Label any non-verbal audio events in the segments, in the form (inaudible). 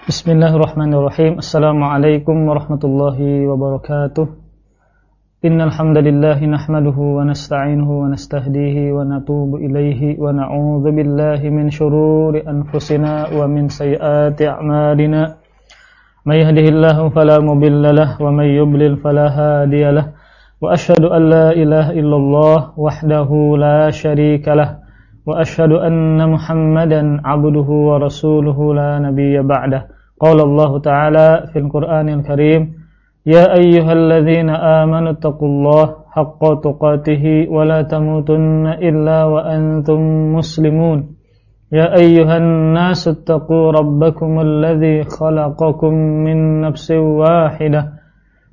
Bismillahirrahmanirrahim. Assalamualaikum warahmatullahi wabarakatuh. Innal hamdalillah nahmaduhu wa nasta'inuhu wa nastahdihi wa natubu ilaihi wa na'udzu billahi min shururi anfusina wa min sayyiati a'malina. May yahdihillahu fala mudilla lahu wa may yudlil fala hadiya lahu. Wa asyhadu an la ilaha illallah wahdahu la syarika lahu وأشهد أن محمدا عبده ورسوله لا نبي بعده. قال الله تعالى في القرآن الكريم يا أيها الذين آمنوا اتقوا الله حق تقاته ولا تموتن إلا وأنتم مسلمون. يا أيها الناس اتقوا ربكم الذي خلقكم من نفس واحدة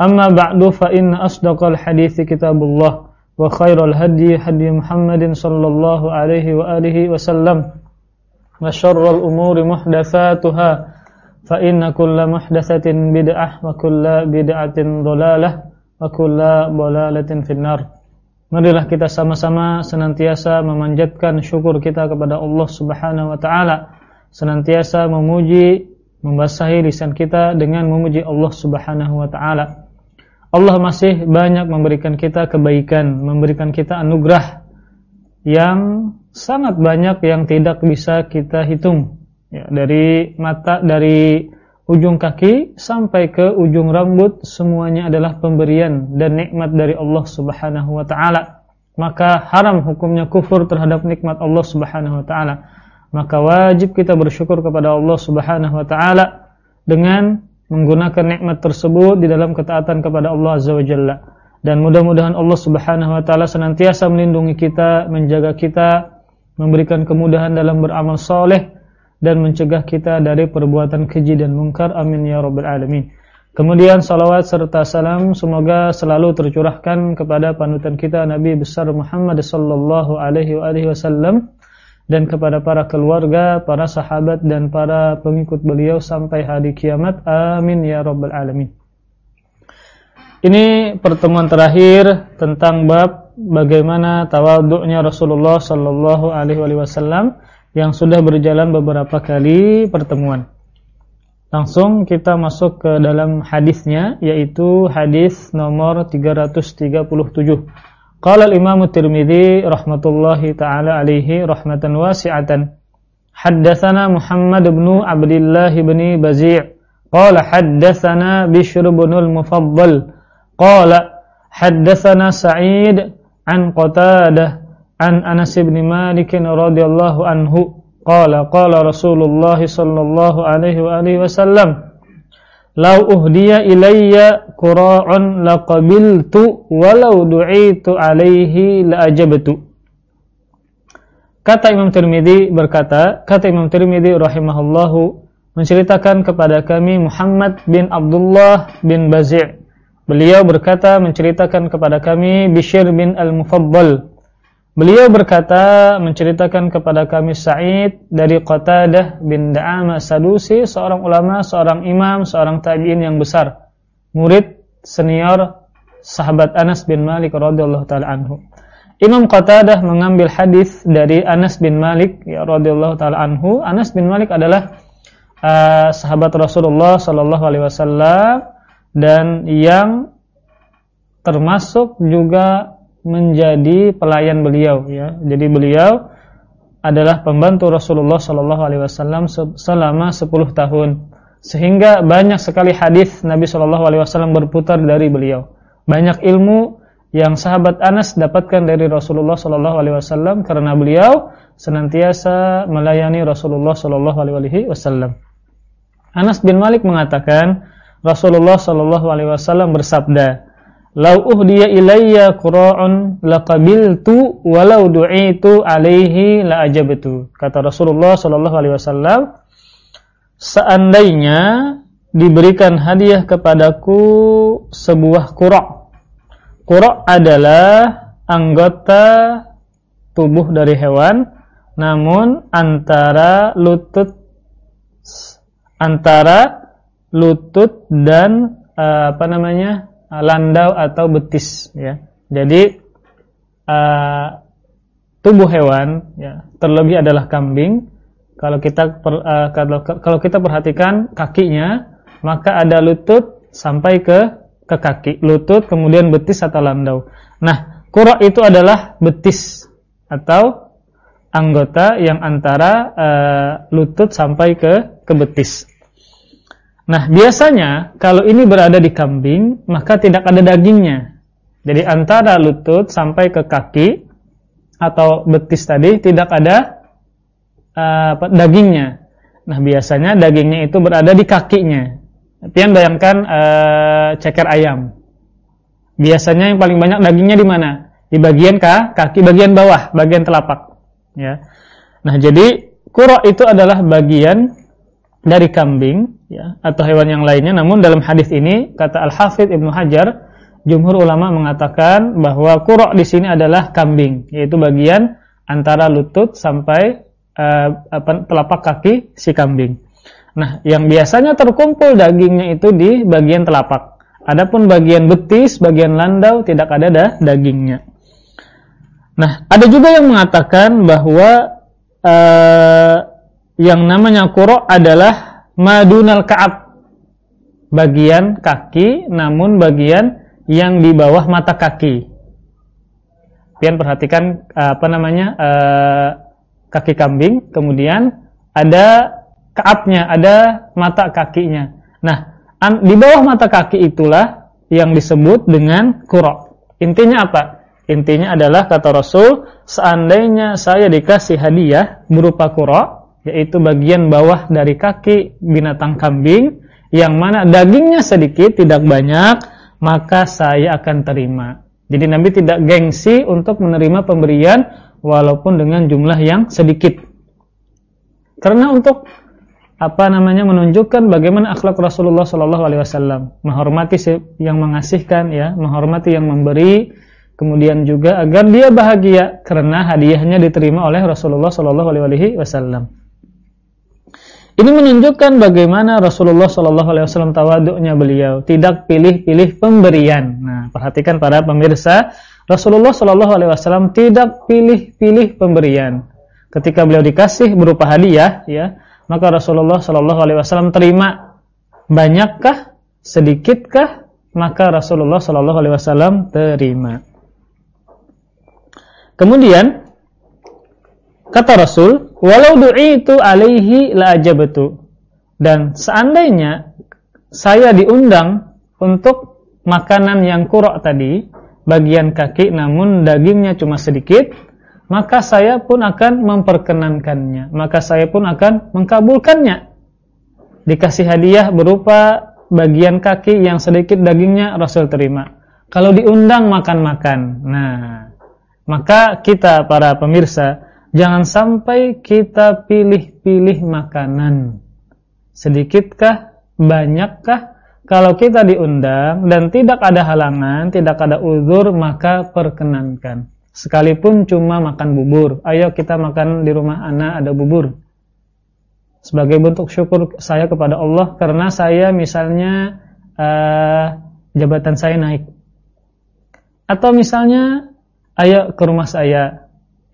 أما بعد فإن أصدق الحديث كتاب الله وخير الهدي هدي محمد صلى الله عليه وآله وسلم وشر الأمور محدثاتها فإن كل محدثة بدعة وكل بدعة ضلالة وكل ضلالة في النار Marilah kita sama-sama senantiasa memanjatkan syukur kita kepada Allah Subhanahu wa taala, senantiasa memuji, membasahi lisan kita dengan memuji Allah Subhanahu wa taala. Allah masih banyak memberikan kita kebaikan, memberikan kita anugerah yang sangat banyak yang tidak bisa kita hitung. Ya, dari mata dari ujung kaki sampai ke ujung rambut semuanya adalah pemberian dan nikmat dari Allah Subhanahu wa taala. Maka haram hukumnya kufur terhadap nikmat Allah Subhanahu wa taala. Maka wajib kita bersyukur kepada Allah Subhanahu wa taala dengan menggunakan nikmat tersebut di dalam ketaatan kepada Allah Azza wa Jalla dan mudah-mudahan Allah Subhanahu wa taala senantiasa melindungi kita menjaga kita memberikan kemudahan dalam beramal soleh dan mencegah kita dari perbuatan keji dan mungkar. Amin ya rabbal alamin. Kemudian salawat serta salam semoga selalu tercurahkan kepada panutan kita Nabi besar Muhammad sallallahu alaihi wasallam dan kepada para keluarga, para sahabat dan para pengikut beliau sampai hari kiamat. Amin ya rabbal alamin. Ini pertemuan terakhir tentang bab bagaimana tawaduknya Rasulullah Sallallahu Alaihi Wasallam yang sudah berjalan beberapa kali pertemuan. Langsung kita masuk ke dalam hadisnya yaitu hadis nomor 337. Qala al-Imam Tirmizi rahmatullahi taala alaihi rahmatan wasi'atan. Haddatsana Muhammad bin Abdullah bin Bazi' qala haddatsana Bishr bin al-Mufaddal. Qala haddatsana Sa'id an Qatadah an Anas bin Malik radhiyallahu anhu. Qala qala Rasulullah sallallahu alaihi wa alihi wasallam Lau uhdiya ilayya qura'un laqabiltu walau du'itu alaihi la'ajabtu Kata Imam Tirmidzi berkata, kata Imam Tirmidzi rahimahullahu menceritakan kepada kami Muhammad bin Abdullah bin Bazi' Beliau berkata menceritakan kepada kami Bishr bin Al-Mufaddal. Beliau berkata menceritakan kepada kami Sa'id dari Qatadah bin Da'ama Sadusi, seorang ulama, seorang imam, seorang tabi'in yang besar. Murid senior sahabat Anas bin Malik radhiyallahu taala anhu. Imam Qatadah mengambil hadis dari Anas bin Malik ya radhiyallahu taala anhu. Anas bin Malik adalah uh, sahabat Rasulullah sallallahu alaihi wasallam dan yang termasuk juga menjadi pelayan beliau ya. Jadi beliau adalah pembantu Rasulullah sallallahu alaihi wasallam selama 10 tahun. Sehingga banyak sekali hadis Nabi sallallahu alaihi wasallam berputar dari beliau. Banyak ilmu yang sahabat Anas dapatkan dari Rasulullah sallallahu alaihi wasallam karena beliau senantiasa melayani Rasulullah sallallahu alaihi wasallam. Anas bin Malik mengatakan, Rasulullah Shallallahu Alaihi Wasallam bersabda, "Lau uhdiya ilayya qura'un laqabiltu walau du'itu alaihi la ajabtu." Kata Rasulullah Shallallahu Alaihi Wasallam, seandainya diberikan hadiah kepadaku sebuah kurok. Kurok adalah anggota tubuh dari hewan, namun antara lutut antara lutut dan uh, apa namanya landau atau betis ya. Jadi uh, tubuh hewan ya terlebih adalah kambing. Kalau kita per, uh, kalau kalau kita perhatikan kakinya maka ada lutut sampai ke ke kaki, lutut kemudian betis atau landau. Nah, kurok itu adalah betis atau anggota yang antara uh, lutut sampai ke ke betis. Nah, biasanya kalau ini berada di kambing, maka tidak ada dagingnya. Jadi antara lutut sampai ke kaki atau betis tadi tidak ada uh, dagingnya. Nah, biasanya dagingnya itu berada di kakinya. Pian bayangkan uh, ceker ayam. Biasanya yang paling banyak dagingnya di mana? Di bagian kah? kaki bagian bawah, bagian telapak. Ya. Nah, jadi kurok itu adalah bagian dari kambing ya, atau hewan yang lainnya. Namun dalam hadis ini kata Al Hafidh Ibnu Hajar, jumhur ulama mengatakan bahwa kurok di sini adalah kambing, yaitu bagian antara lutut sampai uh, apa, telapak kaki si kambing. Nah, yang biasanya terkumpul dagingnya itu di bagian telapak. Adapun bagian betis, bagian landau tidak ada dah dagingnya. Nah, ada juga yang mengatakan bahwa uh, yang namanya kurok adalah madunal ka'ab. Bagian kaki namun bagian yang di bawah mata kaki. Pian perhatikan uh, apa namanya? Uh, kaki kambing, kemudian ada kaabnya, ada mata kakinya. Nah, di bawah mata kaki itulah yang disebut dengan kurok. Intinya apa? Intinya adalah kata Rasul, seandainya saya dikasih hadiah berupa kurok, yaitu bagian bawah dari kaki binatang kambing, yang mana dagingnya sedikit, tidak banyak, maka saya akan terima. Jadi Nabi tidak gengsi untuk menerima pemberian walaupun dengan jumlah yang sedikit. Karena untuk apa namanya menunjukkan bagaimana akhlak Rasulullah Shallallahu Alaihi Wasallam menghormati yang mengasihkan ya menghormati yang memberi kemudian juga agar dia bahagia karena hadiahnya diterima oleh Rasulullah Shallallahu Alaihi Wasallam ini menunjukkan bagaimana Rasulullah Shallallahu Alaihi Wasallam tawaduknya beliau. Tidak pilih-pilih pemberian. Nah perhatikan para pemirsa. Rasulullah Shallallahu Alaihi Wasallam tidak pilih-pilih pemberian. Ketika beliau dikasih berupa hadiah ya maka Rasulullah Shallallahu Alaihi Wasallam terima. Banyakkah? Sedikit,kah? Maka Rasulullah Shallallahu Alaihi Wasallam terima. Kemudian kata Rasul, walau itu alaihi la ajabtu. Dan seandainya saya diundang untuk makanan yang kurok tadi, bagian kaki namun dagingnya cuma sedikit, maka saya pun akan memperkenankannya, maka saya pun akan mengkabulkannya. Dikasih hadiah berupa bagian kaki yang sedikit dagingnya Rasul terima. Kalau diundang makan-makan. Nah, maka kita para pemirsa jangan sampai kita pilih-pilih makanan. Sedikitkah, banyakkah? Kalau kita diundang dan tidak ada halangan, tidak ada uzur, maka perkenankan. Sekalipun cuma makan bubur. Ayo kita makan di rumah anak ada bubur. Sebagai bentuk syukur saya kepada Allah karena saya misalnya uh, jabatan saya naik. Atau misalnya ayo ke rumah saya.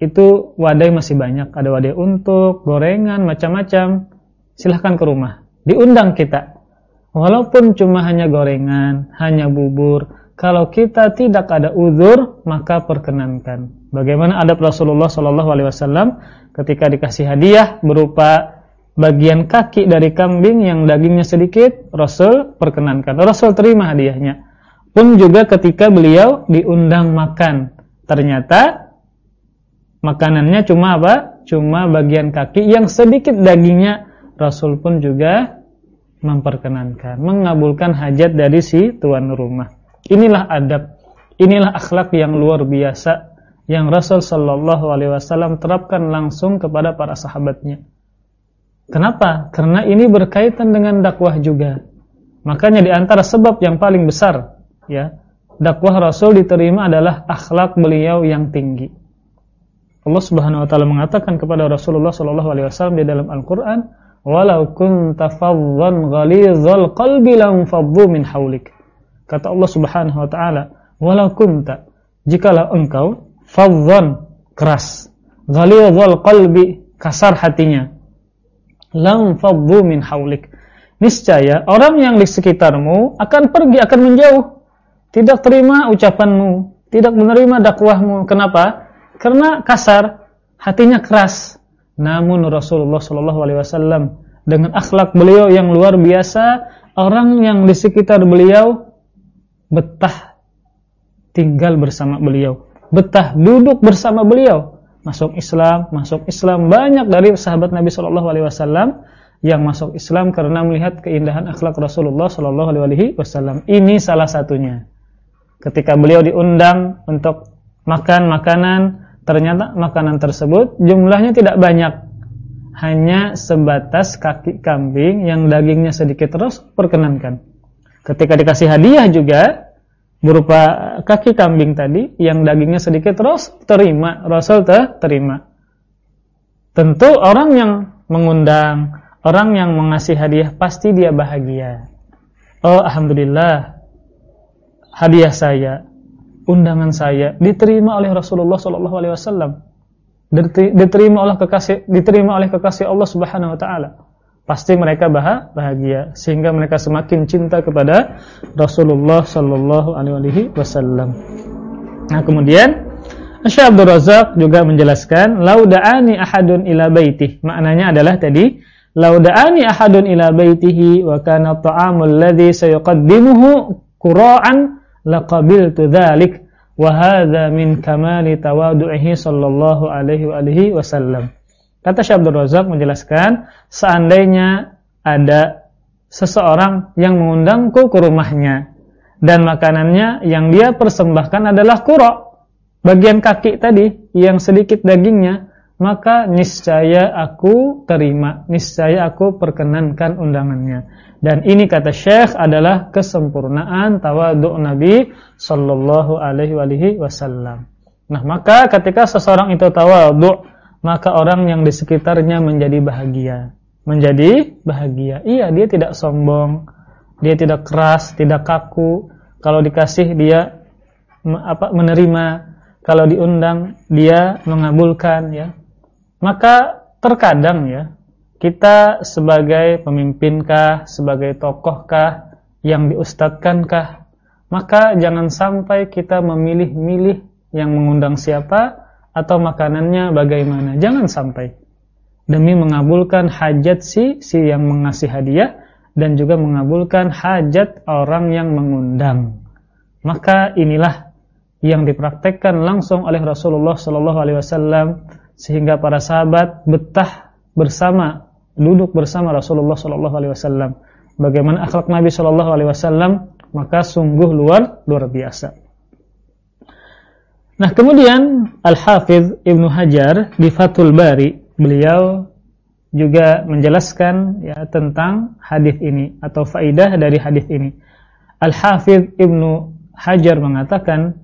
Itu wadai masih banyak, ada wadai untuk, gorengan, macam-macam. Silahkan ke rumah. Diundang kita. Walaupun cuma hanya gorengan, hanya bubur, kalau kita tidak ada uzur maka perkenankan. Bagaimana adab Rasulullah Wasallam ketika dikasih hadiah berupa bagian kaki dari kambing yang dagingnya sedikit, Rasul perkenankan. Rasul terima hadiahnya. Pun juga ketika beliau diundang makan, ternyata makanannya cuma apa? Cuma bagian kaki yang sedikit dagingnya. Rasul pun juga memperkenankan, mengabulkan hajat dari si tuan rumah. Inilah adab, inilah akhlak yang luar biasa yang Rasul Shallallahu Alaihi Wasallam terapkan langsung kepada para sahabatnya. Kenapa? Karena ini berkaitan dengan dakwah juga. Makanya di antara sebab yang paling besar ya, dakwah Rasul diterima adalah akhlak beliau yang tinggi. Allah Subhanahu wa taala mengatakan kepada Rasulullah sallallahu alaihi wasallam di dalam Al-Qur'an, "Walau kunta faddan ghalizal qalbi lam faddu min haulik." Kata Allah Subhanahu wa taala, "Walau kunta jikalau engkau faddan keras, ghalizal qalbi kasar hatinya, lam faddu min haulik." Niscaya orang yang di sekitarmu akan pergi, akan menjauh. Tidak terima ucapanmu, tidak menerima dakwahmu. Kenapa? Karena kasar, hatinya keras. Namun Rasulullah Shallallahu alaihi wasallam dengan akhlak beliau yang luar biasa, orang yang di sekitar beliau betah tinggal bersama beliau, betah duduk bersama beliau. Masuk Islam, masuk Islam banyak dari sahabat Nabi Shallallahu alaihi wasallam yang masuk Islam karena melihat keindahan akhlak Rasulullah Shallallahu Alaihi Wasallam. Ini salah satunya. Ketika beliau diundang untuk makan makanan, ternyata makanan tersebut jumlahnya tidak banyak, hanya sebatas kaki kambing yang dagingnya sedikit terus perkenankan. Ketika dikasih hadiah juga berupa kaki kambing tadi yang dagingnya sedikit terus terima, Rasul terima. Tentu orang yang mengundang Orang yang mengasih hadiah pasti dia bahagia. Oh, alhamdulillah. Hadiah saya, undangan saya diterima oleh Rasulullah sallallahu alaihi wasallam. Diterima oleh kekasih diterima oleh kekasih Allah Subhanahu wa taala. Pasti mereka bahagia sehingga mereka semakin cinta kepada Rasulullah sallallahu alaihi wasallam. Nah, kemudian Syekh Abdul Razak juga menjelaskan lauda'ani ahadun ila baitih. Maknanya adalah tadi lauda'ani ahadun ila baitihi wa kana ta'amul ladzi sayuqaddimuhu qura'an laqabiltu dzalik wa hadza min kamali tawadu'ihi sallallahu alaihi wa alihi wasallam. Kata Syekh Abdul Razak menjelaskan, seandainya ada seseorang yang mengundangku ke rumahnya dan makanannya yang dia persembahkan adalah qura, bagian kaki tadi yang sedikit dagingnya, maka niscaya aku terima, niscaya aku perkenankan undangannya. Dan ini kata Syekh adalah kesempurnaan tawaduk Nabi sallallahu alaihi wasallam. Nah, maka ketika seseorang itu tawaduk, maka orang yang di sekitarnya menjadi bahagia. Menjadi bahagia. Iya, dia tidak sombong, dia tidak keras, tidak kaku. Kalau dikasih dia apa menerima, kalau diundang dia mengabulkan ya maka terkadang ya, kita sebagai pemimpinkah, sebagai tokohkah, yang diustadkankah, maka jangan sampai kita memilih-milih yang mengundang siapa atau makanannya bagaimana. Jangan sampai. Demi mengabulkan hajat si si yang mengasih hadiah dan juga mengabulkan hajat orang yang mengundang. Maka inilah yang dipraktekkan langsung oleh Rasulullah sallallahu alaihi wasallam sehingga para sahabat betah bersama duduk bersama Rasulullah sallallahu alaihi wasallam. Bagaimana akhlak Nabi sallallahu alaihi wasallam maka sungguh luar luar biasa. Nah, kemudian Al-Hafidh Ibnu Hajar di Fathul Bari, beliau juga menjelaskan ya tentang hadis ini atau faidah dari hadis ini. Al-Hafidh Ibnu Hajar mengatakan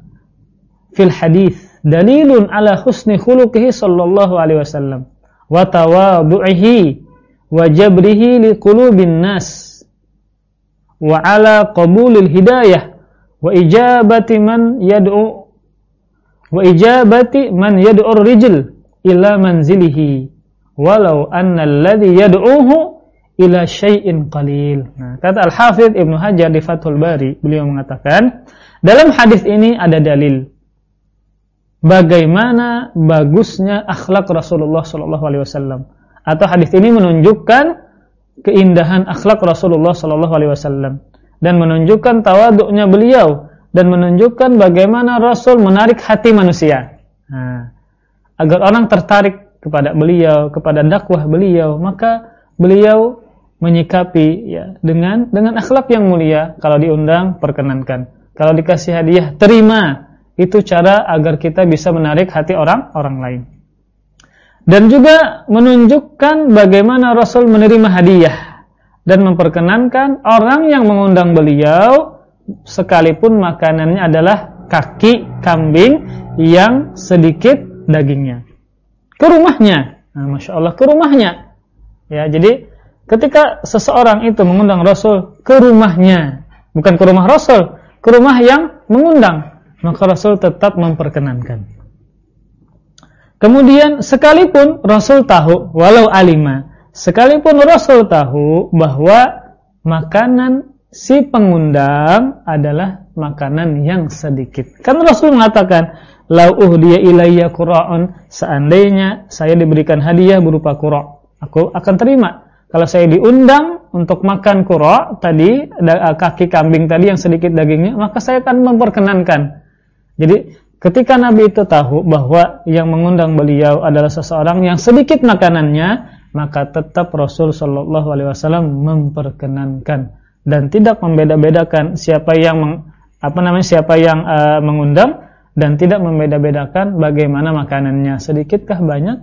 fil hadis dalilun ala husni khuluqihi sallallahu alaihi wasallam wa tawadhu'ihi wa jabrihi liqulubin nas wa ala qabulil hidayah wa ijabati man yad'u wa ijabati man yad'u ar-rijl ila manzilihi walau anna alladhi yad'uhu ila syai'in qalil. Nah, kata Al-Hafidz Ibnu Hajar di Fathul Bari, beliau mengatakan, dalam hadis ini ada dalil bagaimana bagusnya akhlak Rasulullah Shallallahu Alaihi Wasallam. Atau hadis ini menunjukkan keindahan akhlak Rasulullah Shallallahu Alaihi Wasallam dan menunjukkan tawaduknya beliau dan menunjukkan bagaimana Rasul menarik hati manusia. Nah, agar orang tertarik kepada beliau, kepada dakwah beliau, maka beliau menyikapi ya dengan dengan akhlak yang mulia. Kalau diundang perkenankan, kalau dikasih hadiah terima itu cara agar kita bisa menarik hati orang orang lain. Dan juga menunjukkan bagaimana Rasul menerima hadiah dan memperkenankan orang yang mengundang beliau sekalipun makanannya adalah kaki kambing yang sedikit dagingnya. Ke rumahnya. Nah, Masya Allah, ke rumahnya. Ya, jadi ketika seseorang itu mengundang Rasul ke rumahnya, bukan ke rumah Rasul, ke rumah yang mengundang, maka Rasul tetap memperkenankan. Kemudian sekalipun Rasul tahu, walau alima, sekalipun Rasul tahu bahwa makanan si pengundang adalah makanan yang sedikit. Kan Rasul mengatakan, "Lau uhdiya ilayya qura'un," seandainya saya diberikan hadiah berupa qura', aku akan terima. Kalau saya diundang untuk makan qura' tadi kaki kambing tadi yang sedikit dagingnya, maka saya akan memperkenankan. Jadi Ketika Nabi itu tahu bahwa yang mengundang beliau adalah seseorang yang sedikit makanannya, maka tetap Rasul Shallallahu Alaihi Wasallam memperkenankan dan tidak membeda-bedakan siapa yang meng, apa namanya siapa yang uh, mengundang dan tidak membeda-bedakan bagaimana makanannya sedikitkah banyak.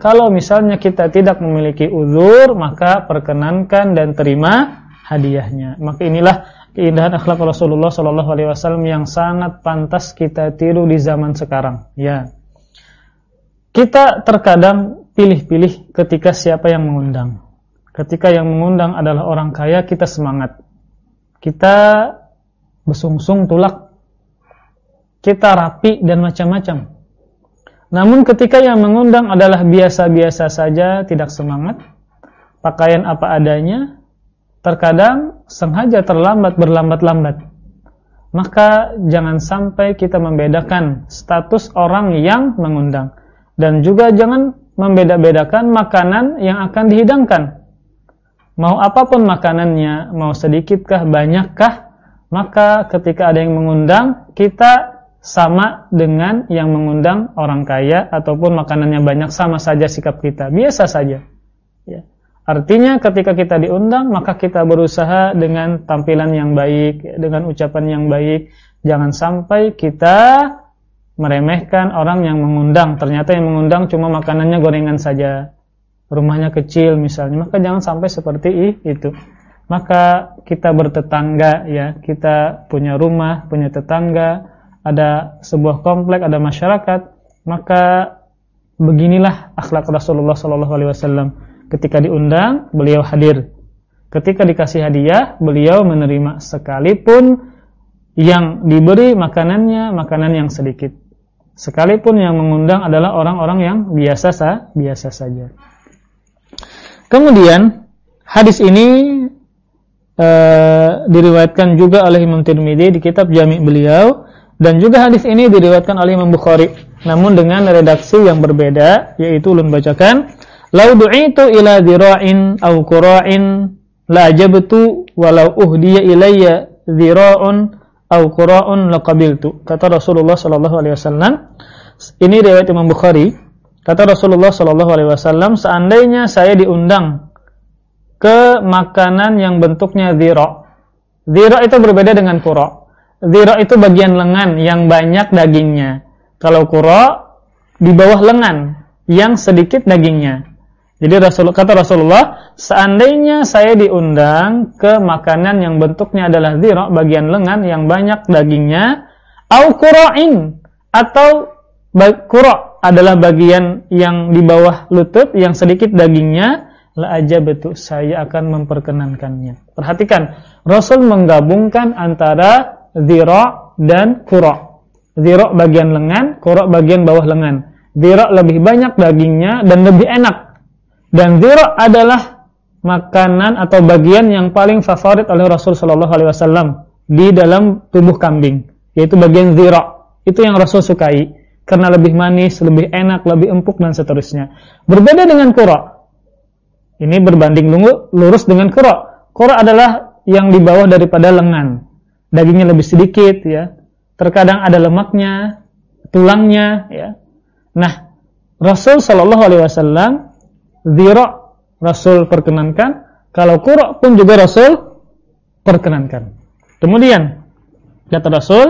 Kalau misalnya kita tidak memiliki uzur, maka perkenankan dan terima hadiahnya. Maka inilah keindahan akhlak Rasulullah Shallallahu Alaihi Wasallam yang sangat pantas kita tiru di zaman sekarang. Ya, kita terkadang pilih-pilih ketika siapa yang mengundang. Ketika yang mengundang adalah orang kaya, kita semangat. Kita besungsung tulak. Kita rapi dan macam-macam. Namun ketika yang mengundang adalah biasa-biasa saja, tidak semangat, pakaian apa adanya, terkadang sengaja terlambat berlambat-lambat. Maka jangan sampai kita membedakan status orang yang mengundang dan juga jangan membeda-bedakan makanan yang akan dihidangkan. Mau apa pun makanannya, mau sedikitkah, banyakkah, maka ketika ada yang mengundang, kita sama dengan yang mengundang orang kaya ataupun makanannya banyak sama saja sikap kita, biasa saja. Ya. Artinya ketika kita diundang maka kita berusaha dengan tampilan yang baik, dengan ucapan yang baik. Jangan sampai kita meremehkan orang yang mengundang. Ternyata yang mengundang cuma makanannya gorengan saja. Rumahnya kecil misalnya, maka jangan sampai seperti itu. Maka kita bertetangga ya, kita punya rumah, punya tetangga, ada sebuah komplek, ada masyarakat, maka beginilah akhlak Rasulullah sallallahu alaihi wasallam Ketika diundang, beliau hadir. Ketika dikasih hadiah, beliau menerima sekalipun yang diberi makanannya makanan yang sedikit. Sekalipun yang mengundang adalah orang-orang yang biasa sa biasa saja. Kemudian hadis ini e, diriwayatkan juga oleh Imam Tirmidzi di kitab Jami' beliau dan juga hadis ini diriwayatkan oleh Imam Bukhari namun dengan redaksi yang berbeda yaitu ulun bacakan Lau du'itu ila dhira'in aw qura'in la ajabtu walau uhdiya ilayya dhira'un aw qura'un laqabiltu. Kata Rasulullah sallallahu alaihi wasallam. Ini riwayat Imam Bukhari. Kata Rasulullah sallallahu alaihi wasallam, seandainya saya diundang ke makanan yang bentuknya dhira'. Dhira' itu berbeda dengan qura'. Dhira' itu bagian lengan yang banyak dagingnya. Kalau qura' di bawah lengan yang sedikit dagingnya. Jadi Rasul kata Rasulullah, seandainya saya diundang ke makanan yang bentuknya adalah dhira, bagian lengan yang banyak dagingnya, au qura'in atau qura' adalah bagian yang di bawah lutut yang sedikit dagingnya, la aja betul saya akan memperkenankannya. Perhatikan, Rasul menggabungkan antara dhira dan qura'. Dhira bagian lengan, qura' bagian bawah lengan. Dhira lebih banyak dagingnya dan lebih enak dan zira adalah makanan atau bagian yang paling favorit oleh Rasul Shallallahu Alaihi Wasallam di dalam tubuh kambing, yaitu bagian zira. Itu yang Rasul sukai karena lebih manis, lebih enak, lebih empuk dan seterusnya. Berbeda dengan kura. Ini berbanding lurus dengan kura. Kura adalah yang di bawah daripada lengan. Dagingnya lebih sedikit ya. Terkadang ada lemaknya, tulangnya ya. Nah, Rasul Shallallahu alaihi wasallam Zira Rasul perkenankan, kalau kura pun juga Rasul perkenankan. Kemudian kata Rasul,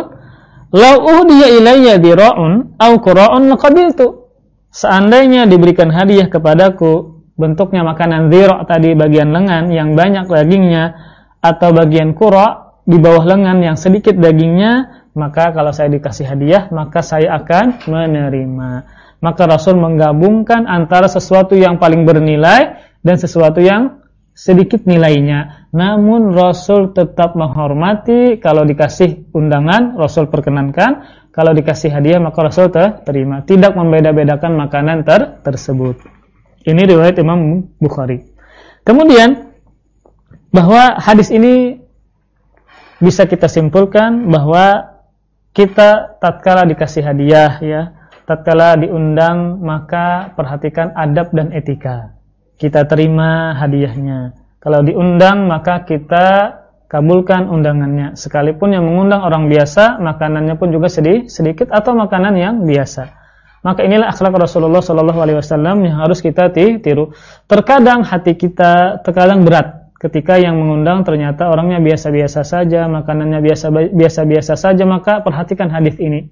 "Lau uhdiya ilayya dira'un au qura'un laqabiltu." Seandainya diberikan hadiah kepadaku bentuknya makanan zirok tadi bagian lengan yang banyak dagingnya atau bagian kurok di bawah lengan yang sedikit dagingnya, maka kalau saya dikasih hadiah, maka saya akan menerima. Maka Rasul menggabungkan antara sesuatu yang paling bernilai dan sesuatu yang sedikit nilainya. Namun Rasul tetap menghormati kalau dikasih undangan, Rasul perkenankan. Kalau dikasih hadiah, maka Rasul terima. Tidak membeda-bedakan makanan ter tersebut. Ini riwayat Imam Bukhari. Kemudian bahwa hadis ini bisa kita simpulkan bahwa kita tatkala dikasih hadiah ya, tatkala diundang maka perhatikan adab dan etika. Kita terima hadiahnya. Kalau diundang maka kita kabulkan undangannya. Sekalipun yang mengundang orang biasa, makanannya pun juga sedih, sedikit atau makanan yang biasa. Maka inilah akhlak Rasulullah Shallallahu Alaihi Wasallam yang harus kita tiru. Terkadang hati kita terkadang berat ketika yang mengundang ternyata orangnya biasa-biasa saja, makanannya biasa-biasa saja, maka perhatikan hadis ini.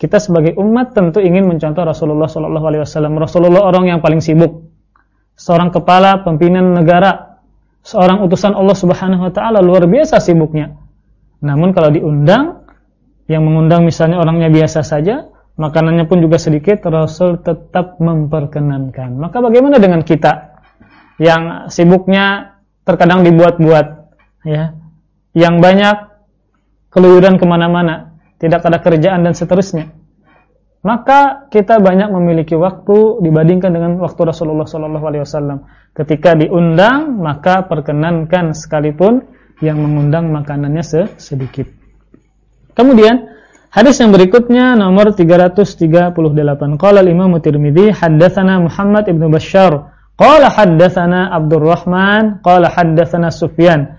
Kita sebagai umat tentu ingin mencontoh Rasulullah Shallallahu Alaihi Wasallam. Rasulullah orang yang paling sibuk, seorang kepala pimpinan negara, seorang utusan Allah Subhanahu Wa Taala luar biasa sibuknya. Namun kalau diundang, yang mengundang misalnya orangnya biasa saja, makanannya pun juga sedikit, Rasul tetap memperkenankan. Maka bagaimana dengan kita yang sibuknya terkadang dibuat-buat, ya, yang banyak keluyuran ke mana-mana, tidak ada kerjaan dan seterusnya. Maka kita banyak memiliki waktu dibandingkan dengan waktu Rasulullah SAW. Ketika diundang, maka perkenankan sekalipun yang mengundang makanannya sedikit. Kemudian Hadis yang berikutnya nomor 338. Qala al-Imam Tirmizi haddatsana Muhammad ibnu Bashar qala haddatsana Abdurrahman qala haddatsana Sufyan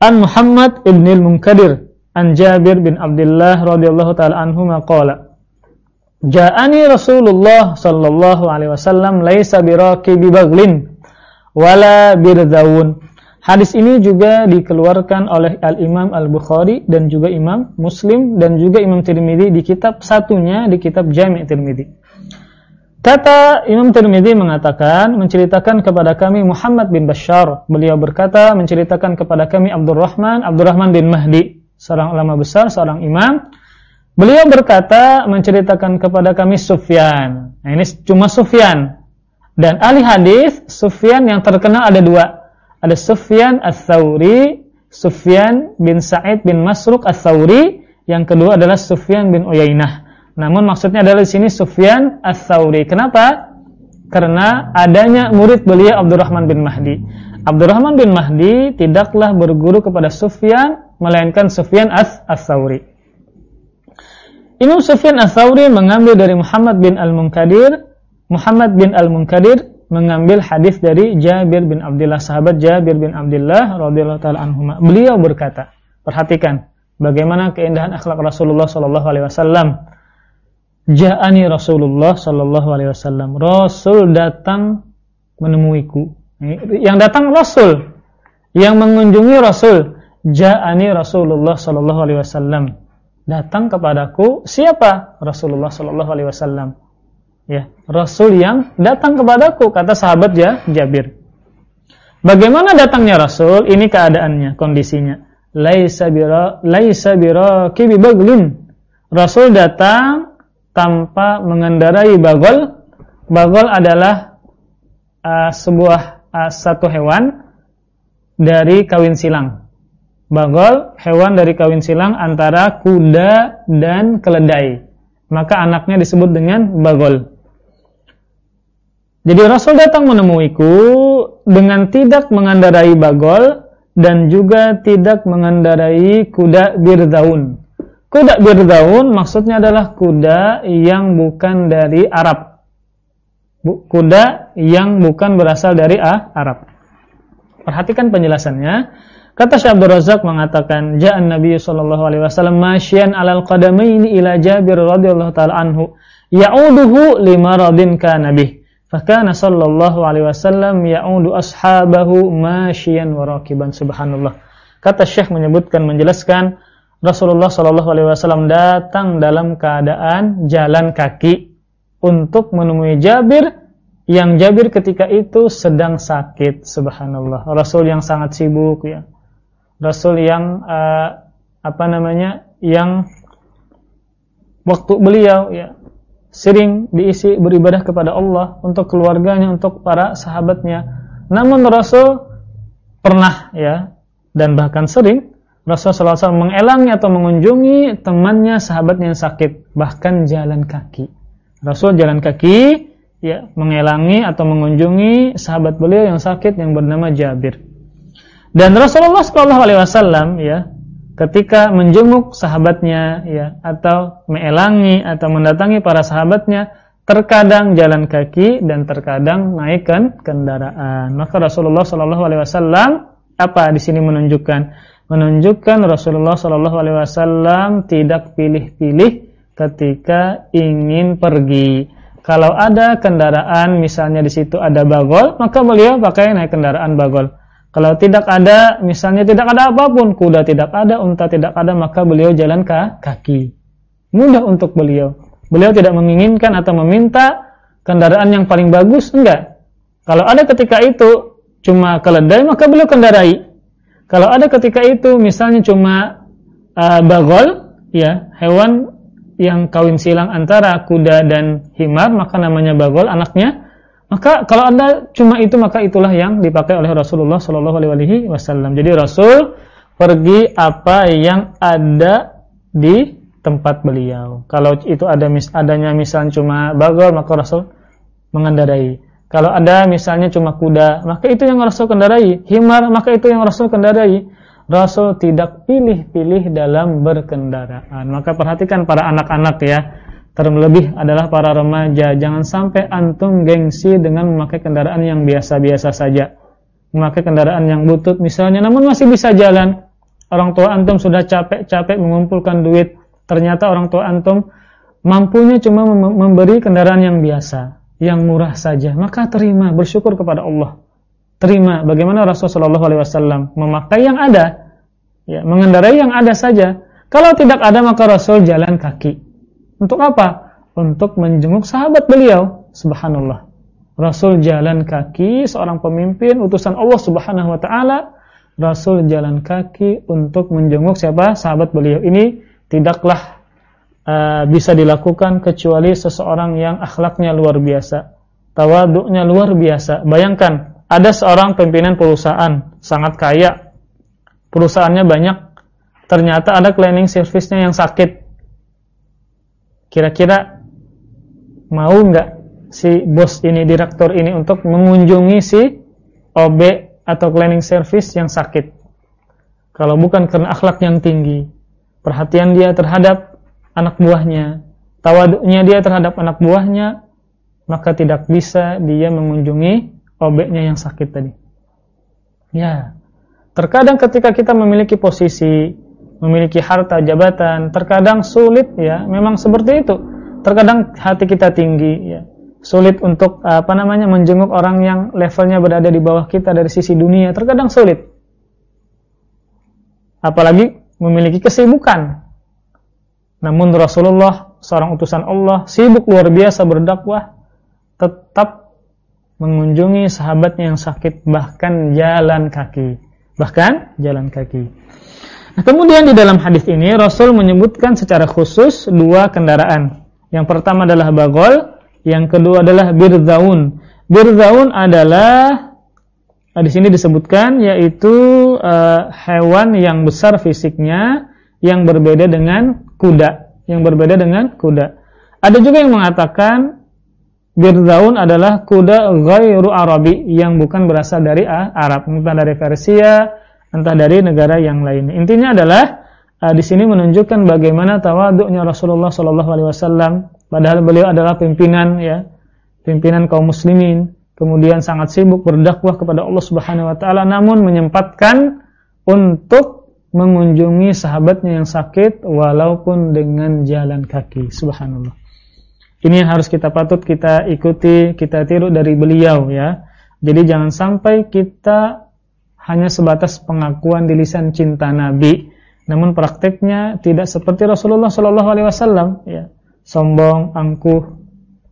an Muhammad ibn al-Munkadir an Jabir bin Abdullah radhiyallahu taala anhuma qala Ja'ani Rasulullah sallallahu alaihi wasallam laisa biraqibi baglin wala birdawun Hadis ini juga dikeluarkan oleh Al-Imam Al-Bukhari dan juga Imam Muslim dan juga Imam Tirmidzi di kitab satunya di kitab Jami' Tirmidzi. Kata Imam Tirmidzi mengatakan menceritakan kepada kami Muhammad bin Bashar. Beliau berkata menceritakan kepada kami Abdurrahman Abdurrahman bin Mahdi, seorang ulama besar, seorang imam. Beliau berkata menceritakan kepada kami Sufyan. Nah, ini cuma Sufyan. Dan ahli hadis Sufyan yang terkenal ada dua ada Sufyan Ats-Tsauri, Sufyan bin Sa'id bin Masruq Ats-Tsauri, yang kedua adalah Sufyan bin Uyainah. Namun maksudnya adalah di sini Sufyan Ats-Tsauri. Kenapa? Karena adanya murid beliau Abdurrahman bin Mahdi. Abdurrahman bin Mahdi tidaklah berguru kepada Sufyan melainkan Sufyan Ats-Tsauri. Imam Sufyan Ats-Tsauri mengambil dari Muhammad bin Al-Munkadir, Muhammad bin Al-Munkadir mengambil hadis dari Jabir bin Abdullah sahabat Jabir bin Abdullah radhiyallahu taala anhuma. Beliau berkata, perhatikan bagaimana keindahan akhlak Rasulullah sallallahu alaihi wasallam. Ja'ani Rasulullah sallallahu alaihi wasallam. Rasul datang menemuiku. Yang datang Rasul. Yang mengunjungi Rasul. Ja'ani Rasulullah sallallahu alaihi wasallam. Datang kepadaku siapa? Rasulullah sallallahu alaihi wasallam ya Rasul yang datang kepadaku kata sahabat ya Jabir bagaimana datangnya Rasul ini keadaannya kondisinya laisa bira laisa bira kibibaglin Rasul datang tanpa mengendarai bagol bagol adalah uh, sebuah uh, satu hewan dari kawin silang bagol hewan dari kawin silang antara kuda dan keledai maka anaknya disebut dengan bagol jadi Rasul datang menemuiku dengan tidak mengendarai bagol dan juga tidak mengendarai kuda birdaun. Kuda birdaun maksudnya adalah kuda yang bukan dari Arab. Kuda yang bukan berasal dari ah, Arab. Perhatikan penjelasannya. Kata Syekh Abdul Razak mengatakan, "Ja'an Nabi sallallahu alaihi wasallam masyian 'alal qadamaini ila Jabir radhiyallahu taala anhu, ya'uduhu lima radin kana bih." Fakana sallallahu alaihi wasallam ya'udu ashabahu masyian wa rakiban subhanallah. Kata Syekh menyebutkan menjelaskan Rasulullah sallallahu alaihi wasallam datang dalam keadaan jalan kaki untuk menemui Jabir yang Jabir ketika itu sedang sakit subhanallah Rasul yang sangat sibuk ya Rasul yang uh, apa namanya yang waktu beliau ya sering diisi beribadah kepada Allah untuk keluarganya, untuk para sahabatnya. Namun Rasul pernah ya dan bahkan sering Rasul SAW mengelangi atau mengunjungi temannya, sahabatnya yang sakit, bahkan jalan kaki. Rasul jalan kaki ya mengelangi atau mengunjungi sahabat beliau yang sakit yang bernama Jabir. Dan Rasulullah SAW ya ketika menjenguk sahabatnya ya atau meelangi atau mendatangi para sahabatnya terkadang jalan kaki dan terkadang naikkan kendaraan maka Rasulullah Shallallahu Alaihi Wasallam apa di sini menunjukkan menunjukkan Rasulullah Shallallahu Alaihi Wasallam tidak pilih-pilih ketika ingin pergi kalau ada kendaraan misalnya di situ ada bagol maka beliau pakai naik kendaraan bagol kalau tidak ada, misalnya tidak ada apa pun, kuda tidak ada, unta tidak ada, maka beliau jalan ke kaki. Mudah untuk beliau. Beliau tidak menginginkan atau meminta kendaraan yang paling bagus, enggak. Kalau ada ketika itu cuma keledai, maka beliau kendarai. Kalau ada ketika itu misalnya cuma uh, bagol, ya, hewan yang kawin silang antara kuda dan himar, maka namanya bagol, anaknya maka kalau anda cuma itu maka itulah yang dipakai oleh Rasulullah Shallallahu Alaihi Wasallam. Jadi Rasul pergi apa yang ada di tempat beliau. Kalau itu ada mis adanya misalnya cuma bagol maka Rasul mengendarai. Kalau ada misalnya cuma kuda maka itu yang Rasul kendarai. Himar maka itu yang Rasul kendarai. Rasul tidak pilih-pilih dalam berkendaraan. Maka perhatikan para anak-anak ya. Terlebih adalah para remaja. Jangan sampai antum gengsi dengan memakai kendaraan yang biasa-biasa saja. Memakai kendaraan yang butut misalnya namun masih bisa jalan. Orang tua antum sudah capek-capek mengumpulkan duit. Ternyata orang tua antum mampunya cuma memberi kendaraan yang biasa yang murah saja. Maka terima bersyukur kepada Allah terima bagaimana Rasulullah SAW memakai yang ada ya mengendarai yang ada saja kalau tidak ada maka Rasul jalan kaki untuk apa? Untuk menjenguk sahabat beliau. Subhanallah. Rasul jalan kaki, seorang pemimpin, utusan Allah subhanahu wa ta'ala. Rasul jalan kaki untuk menjenguk siapa? Sahabat beliau. Ini tidaklah uh, bisa dilakukan kecuali seseorang yang akhlaknya luar biasa. Tawaduknya luar biasa. Bayangkan, ada seorang pimpinan perusahaan, sangat kaya. Perusahaannya banyak. Ternyata ada cleaning service-nya yang sakit kira-kira mau nggak si bos ini, direktur ini untuk mengunjungi si OB atau cleaning service yang sakit? Kalau bukan karena akhlak yang tinggi, perhatian dia terhadap anak buahnya, tawaduknya dia terhadap anak buahnya, maka tidak bisa dia mengunjungi OB-nya yang sakit tadi. Ya, terkadang ketika kita memiliki posisi memiliki harta jabatan, terkadang sulit ya, memang seperti itu. Terkadang hati kita tinggi ya. Sulit untuk apa namanya menjenguk orang yang levelnya berada di bawah kita dari sisi dunia, terkadang sulit. Apalagi memiliki kesibukan. Namun Rasulullah seorang utusan Allah sibuk luar biasa berdakwah tetap mengunjungi sahabatnya yang sakit bahkan jalan kaki bahkan jalan kaki Nah, kemudian di dalam hadis ini Rasul menyebutkan secara khusus dua kendaraan. Yang pertama adalah bagol, yang kedua adalah birzaun. Birzaun adalah nah, di sini disebutkan yaitu uh, hewan yang besar fisiknya yang berbeda dengan kuda, yang berbeda dengan kuda. Ada juga yang mengatakan birzaun adalah kuda ghairu arabi yang bukan berasal dari Arab, entah dari Persia entah dari negara yang lain. Intinya adalah uh, di sini menunjukkan bagaimana tawaduknya Rasulullah Shallallahu Alaihi Wasallam. Padahal beliau adalah pimpinan ya, pimpinan kaum muslimin. Kemudian sangat sibuk berdakwah kepada Allah Subhanahu Wa Taala, namun menyempatkan untuk mengunjungi sahabatnya yang sakit walaupun dengan jalan kaki. Subhanallah. Ini yang harus kita patut kita ikuti, kita tiru dari beliau ya. Jadi jangan sampai kita hanya sebatas pengakuan di lisan cinta Nabi, namun prakteknya tidak seperti Rasulullah Shallallahu Alaihi Wasallam, ya, sombong, angkuh,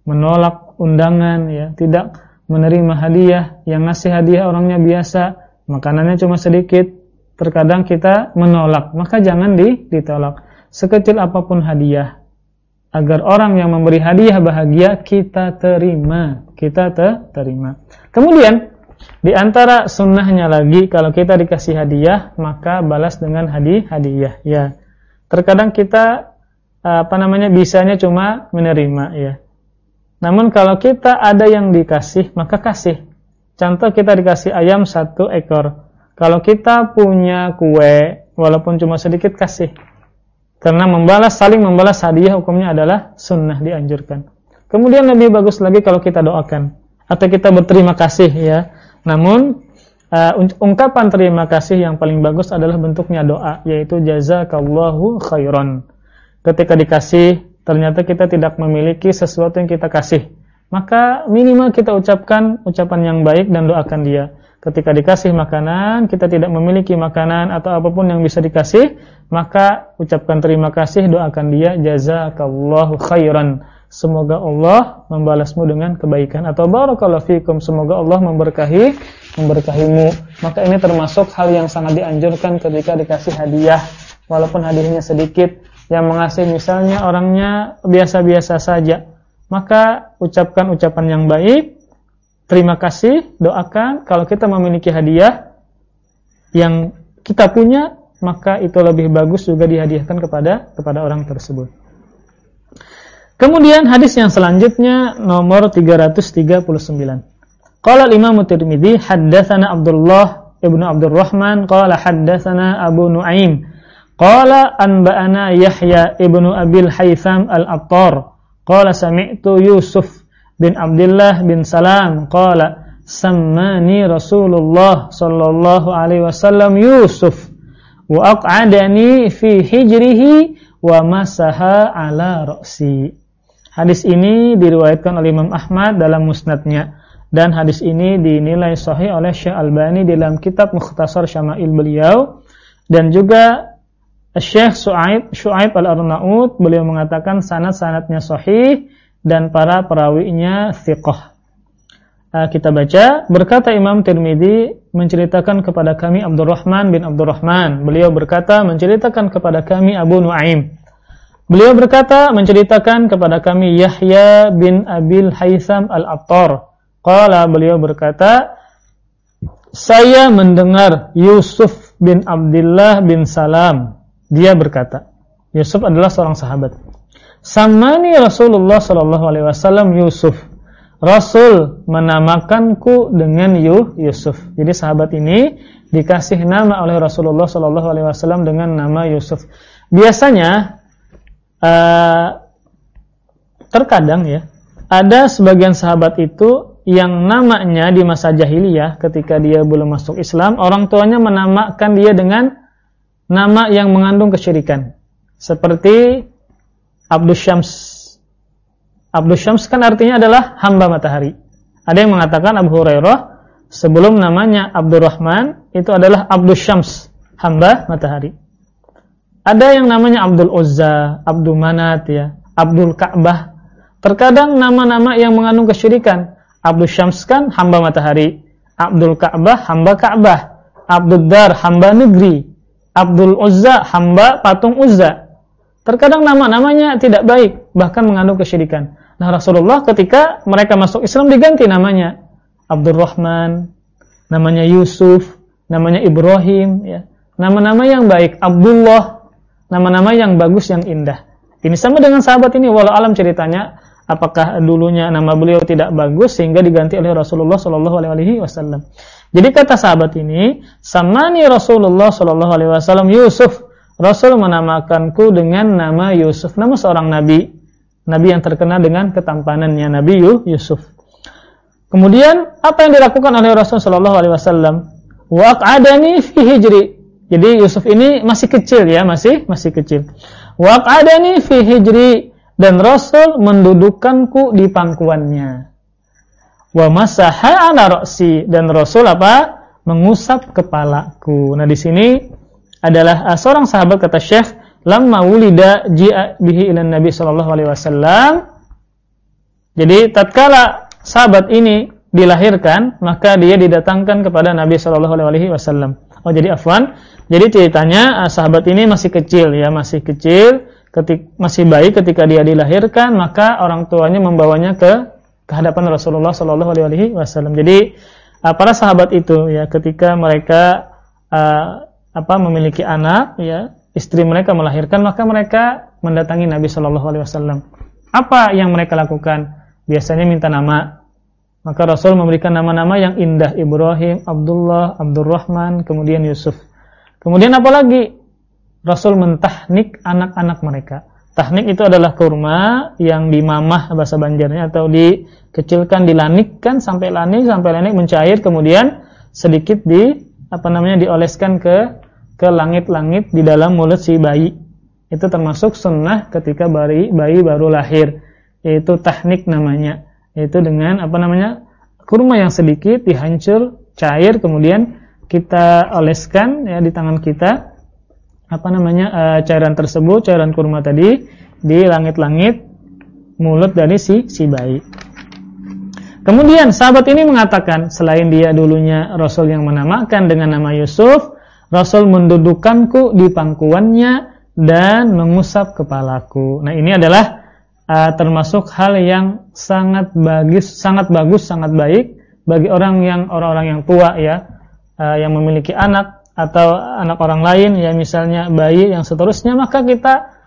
menolak undangan ya, tidak menerima hadiah, yang ngasih hadiah orangnya biasa, makanannya cuma sedikit, terkadang kita menolak, maka jangan di, ditolak. Sekecil apa pun hadiah, agar orang yang memberi hadiah bahagia, kita terima, kita te terima. Kemudian, di antara sunnahnya lagi, kalau kita dikasih hadiah, maka balas dengan hadiah, hadiah. Ya, terkadang kita apa namanya bisanya cuma menerima ya namun kalau kita ada yang dikasih, maka kasih. Contoh kita dikasih ayam satu ekor. Kalau kita punya kue, walaupun cuma sedikit kasih. Karena membalas, saling membalas hadiah hukumnya adalah sunnah dianjurkan. Kemudian lebih bagus lagi kalau kita doakan. Atau kita berterima kasih ya. Namun, uh, ungkapan terima kasih yang paling bagus adalah bentuknya doa. Yaitu jazakallahu khairan. Ketika dikasih ternyata kita tidak memiliki sesuatu yang kita kasih, maka minimal kita ucapkan ucapan yang baik dan doakan dia. Ketika dikasih makanan, kita tidak memiliki makanan atau apa pun yang bisa dikasih, maka ucapkan terima kasih, doakan dia, jazakallahu khairan. Semoga Allah membalasmu dengan kebaikan atau barakallahu fikum. Semoga Allah memberkahi memberkahimu. Maka ini termasuk hal yang sangat dianjurkan ketika dikasih hadiah walaupun hadiahnya sedikit yang mengasih misalnya orangnya biasa-biasa saja, maka ucapkan ucapan yang baik, terima kasih, doakan. Kalau kita memiliki hadiah yang kita punya, maka itu lebih bagus juga dihadiahkan kepada kepada orang tersebut. Kemudian hadis yang selanjutnya nomor 339. Qala Imam Tirmizi haddatsana Abdullah ibnu Abdurrahman qala haddatsana Abu Nuaim Qala anba'ana Yahya ibnu Abil Haytham al-Attar. Qala sami'tu Yusuf bin Abdullah bin Salam. Qala sammani Rasulullah sallallahu alaihi wasallam Yusuf. Wa aq'adani fi hijrihi wa masaha ala ra'si. Hadis ini diriwayatkan oleh Imam Ahmad dalam musnadnya dan hadis ini dinilai sahih oleh Syekh Albani dalam kitab Mukhtasar Syama'il beliau dan juga Syekh Su'aib Syu'aib Al-Arnaud beliau mengatakan sanad-sanadnya sahih dan para perawinya thiqah. Uh, kita baca berkata Imam Tirmidzi menceritakan kepada kami Abdurrahman bin Abdurrahman. Beliau berkata menceritakan kepada kami Abu Nuaim. Beliau berkata menceritakan kepada kami Yahya bin Abil Haytham Al-Attar. Qala beliau berkata saya mendengar Yusuf bin Abdullah bin Salam dia berkata, Yusuf adalah seorang sahabat. Samani Rasulullah Shallallahu Alaihi Wasallam Yusuf. Rasul menamakanku dengan Yu Yusuf. Jadi sahabat ini dikasih nama oleh Rasulullah Shallallahu Alaihi Wasallam dengan nama Yusuf. Biasanya uh, terkadang ya ada sebagian sahabat itu yang namanya di masa jahiliyah ketika dia belum masuk Islam orang tuanya menamakan dia dengan nama yang mengandung kesyirikan. Seperti Abdus Syams. Abdus Syams kan artinya adalah hamba matahari. Ada yang mengatakan Abu Hurairah sebelum namanya Abdurrahman itu adalah Abdus Syams, hamba matahari. Ada yang namanya Abdul Uzza, Abdul Manat ya, Abdul Ka'bah. Terkadang nama-nama yang mengandung kesyirikan. Abdul Syams kan hamba matahari, Abdul Ka'bah hamba Ka'bah, Abdul Dar hamba negeri, Abdul Uzza, hamba patung Uzza. Terkadang nama-namanya tidak baik, bahkan mengandung kesyirikan. Nah Rasulullah ketika mereka masuk Islam diganti namanya. Abdul Rahman, namanya Yusuf, namanya Ibrahim, ya. nama-nama yang baik. Abdullah, nama-nama yang bagus, yang indah. Ini sama dengan sahabat ini, walau alam ceritanya, apakah dulunya nama beliau tidak bagus sehingga diganti oleh Rasulullah Shallallahu Alaihi Wasallam. Jadi kata sahabat ini, samani Rasulullah Shallallahu Alaihi Wasallam Yusuf. Rasul menamakanku dengan nama Yusuf, nama seorang nabi, nabi yang terkenal dengan ketampanannya, Nabi Yusuf. Kemudian apa yang dilakukan oleh Rasul Shallallahu Alaihi Wasallam? Waqadani fi hijri. Jadi Yusuf ini masih kecil ya, masih masih kecil. Waqadani fi hijri dan Rasul mendudukkanku di pangkuannya wa masaha ala dan Rasul apa? mengusap kepalaku. Nah, di sini adalah uh, seorang sahabat kata Syekh, lamma wulida ji'a bihi ila Nabi sallallahu alaihi wasallam Jadi tatkala sahabat ini dilahirkan, maka dia didatangkan kepada Nabi Shallallahu alaihi wasallam. Oh, jadi afwan. Jadi ceritanya ah, sahabat ini masih kecil ya, masih kecil, ketik, masih bayi ketika dia dilahirkan, maka orang tuanya membawanya ke kehadapan Rasulullah Shallallahu alaihi wasallam. Jadi uh, para sahabat itu ya ketika mereka uh, apa memiliki anak ya, istri mereka melahirkan, maka mereka mendatangi Nabi Shallallahu alaihi wasallam. Apa yang mereka lakukan? biasanya minta nama. Maka Rasul memberikan nama-nama yang indah Ibrahim, Abdullah, Abdurrahman, kemudian Yusuf. Kemudian apa lagi? Rasul mentahnik anak-anak mereka. Tahnik itu adalah kurma yang dimamah bahasa Banjarnya atau dikecilkan, dilanikkan sampai lanik, sampai lanik mencair, kemudian sedikit di apa namanya dioleskan ke ke langit-langit di dalam mulut si bayi. Itu termasuk sunnah ketika bayi bayi baru lahir. Yaitu tahnik namanya. Yaitu dengan apa namanya kurma yang sedikit dihancur cair kemudian kita oleskan ya di tangan kita. Apa namanya e, cairan tersebut cairan kurma tadi di langit-langit mulut dari si si bayi. Kemudian sahabat ini mengatakan selain dia dulunya Rasul yang menamakan dengan nama Yusuf Rasul mendudukanku di pangkuannya dan mengusap kepalaku nah ini adalah uh, termasuk hal yang sangat bagus, sangat bagus, sangat baik bagi orang yang orang-orang yang tua ya, uh, yang memiliki anak atau anak orang lain ya misalnya bayi yang seterusnya maka kita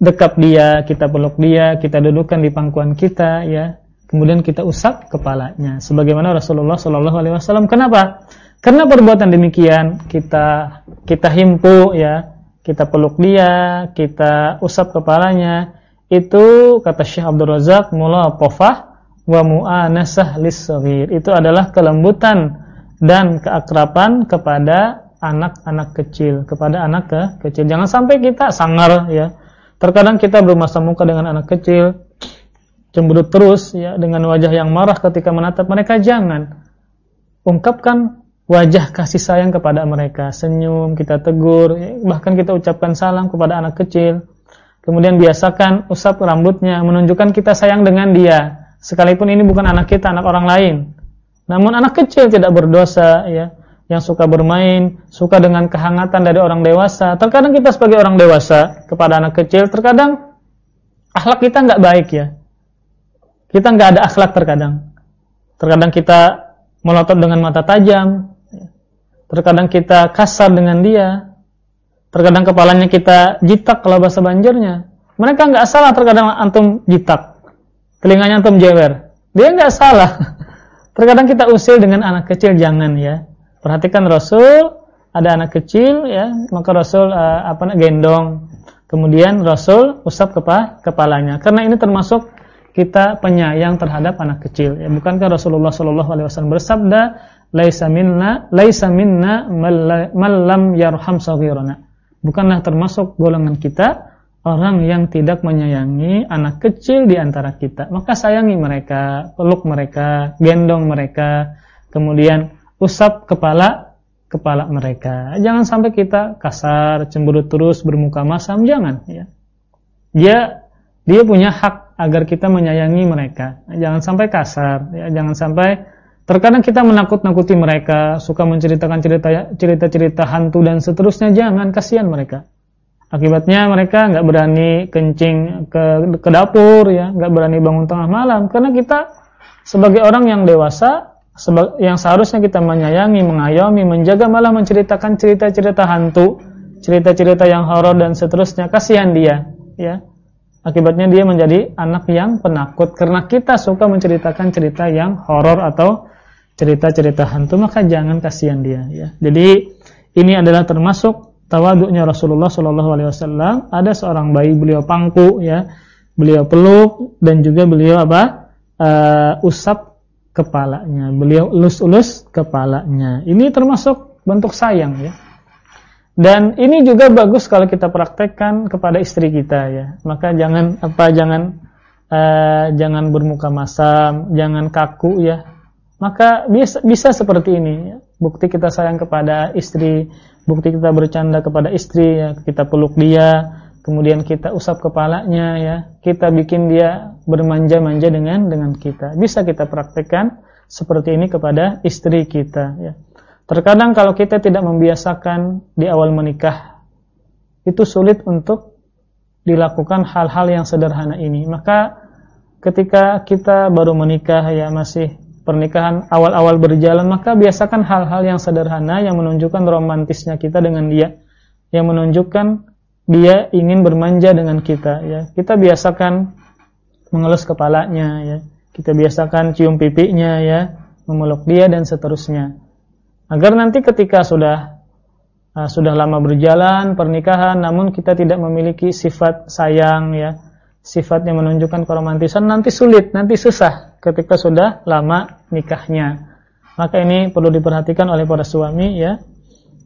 dekat dia, kita peluk dia, kita dudukkan di pangkuan kita ya. Kemudian kita usap kepalanya sebagaimana Rasulullah Shallallahu alaihi wasallam. Kenapa? Karena perbuatan demikian kita kita himpu ya, kita peluk dia, kita usap kepalanya, itu kata Syekh Abdul Razak mulaqafah wa mu'anasah lis Itu adalah kelembutan dan keakraban kepada anak-anak kecil, kepada anak ke kecil. Jangan sampai kita sangar ya. Terkadang kita bermasa muka dengan anak kecil, cemberut terus ya dengan wajah yang marah ketika menatap mereka jangan. Ungkapkan wajah kasih sayang kepada mereka, senyum, kita tegur, bahkan kita ucapkan salam kepada anak kecil Kemudian biasakan usap rambutnya, menunjukkan kita sayang dengan dia. Sekalipun ini bukan anak kita, anak orang lain. Namun anak kecil tidak berdosa, ya, yang suka bermain, suka dengan kehangatan dari orang dewasa. Terkadang kita sebagai orang dewasa kepada anak kecil, terkadang akhlak kita nggak baik ya. Kita nggak ada akhlak terkadang. Terkadang kita melotot dengan mata tajam. Terkadang kita kasar dengan dia. Terkadang kepalanya kita jitak kalau bahasa Banjarnya. Mereka nggak salah terkadang antum jitak. Telinganya antum jewer. Dia nggak salah. (laughs) Terkadang kita usil dengan anak kecil jangan ya. Perhatikan Rasul ada anak kecil ya, maka Rasul uh, apa gendong. Kemudian Rasul usap kepa kepalanya. Karena ini termasuk kita penyayang terhadap anak kecil ya. Bukankah Rasulullah Shallallahu alaihi wasallam bersabda, "Laisa minna, laisa minna man lam yarham saghirana." bukanlah termasuk golongan kita orang yang tidak menyayangi anak kecil di antara kita. Maka sayangi mereka, peluk mereka, gendong mereka, kemudian usap kepala kepala mereka. Jangan sampai kita kasar, cemberut terus, bermuka masam, jangan ya. Dia dia punya hak agar kita menyayangi mereka. Jangan sampai kasar, ya. jangan sampai Terkadang kita menakut-nakuti mereka, suka menceritakan cerita-cerita hantu dan seterusnya, jangan kasihan mereka. Akibatnya mereka nggak berani kencing ke, ke dapur, ya, nggak berani bangun tengah malam, karena kita sebagai orang yang dewasa, yang seharusnya kita menyayangi, mengayomi, menjaga, malah menceritakan cerita-cerita hantu, cerita-cerita yang horor dan seterusnya, kasihan dia, ya. Akibatnya dia menjadi anak yang penakut. Karena kita suka menceritakan cerita yang horor atau cerita-cerita hantu maka jangan kasihan dia ya. Jadi ini adalah termasuk tawaduknya Rasulullah Shallallahu alaihi wasallam. Ada seorang bayi beliau pangku ya. Beliau peluk dan juga beliau apa? Uh, usap kepalanya. Beliau ulus-ulus kepalanya. Ini termasuk bentuk sayang ya. Dan ini juga bagus kalau kita praktekkan kepada istri kita ya. Maka jangan apa jangan uh, jangan bermuka masam, jangan kaku ya maka bisa, bisa seperti ini. Ya. Bukti kita sayang kepada istri, bukti kita bercanda kepada istri, ya. kita peluk dia, kemudian kita usap kepalanya ya, kita bikin dia bermanja-manja dengan dengan kita. Bisa kita praktekkan seperti ini kepada istri kita ya. Terkadang kalau kita tidak membiasakan di awal menikah itu sulit untuk dilakukan hal-hal yang sederhana ini. Maka ketika kita baru menikah ya masih pernikahan awal-awal berjalan maka biasakan hal-hal yang sederhana yang menunjukkan romantisnya kita dengan dia yang menunjukkan dia ingin bermanja dengan kita ya. Kita biasakan mengelus kepalanya ya. Kita biasakan cium pipinya ya memeluk dia dan seterusnya. Agar nanti ketika sudah uh, sudah lama berjalan pernikahan namun kita tidak memiliki sifat sayang ya sifat yang menunjukkan keromantisan nanti sulit nanti susah ketika sudah lama nikahnya maka ini perlu diperhatikan oleh para suami ya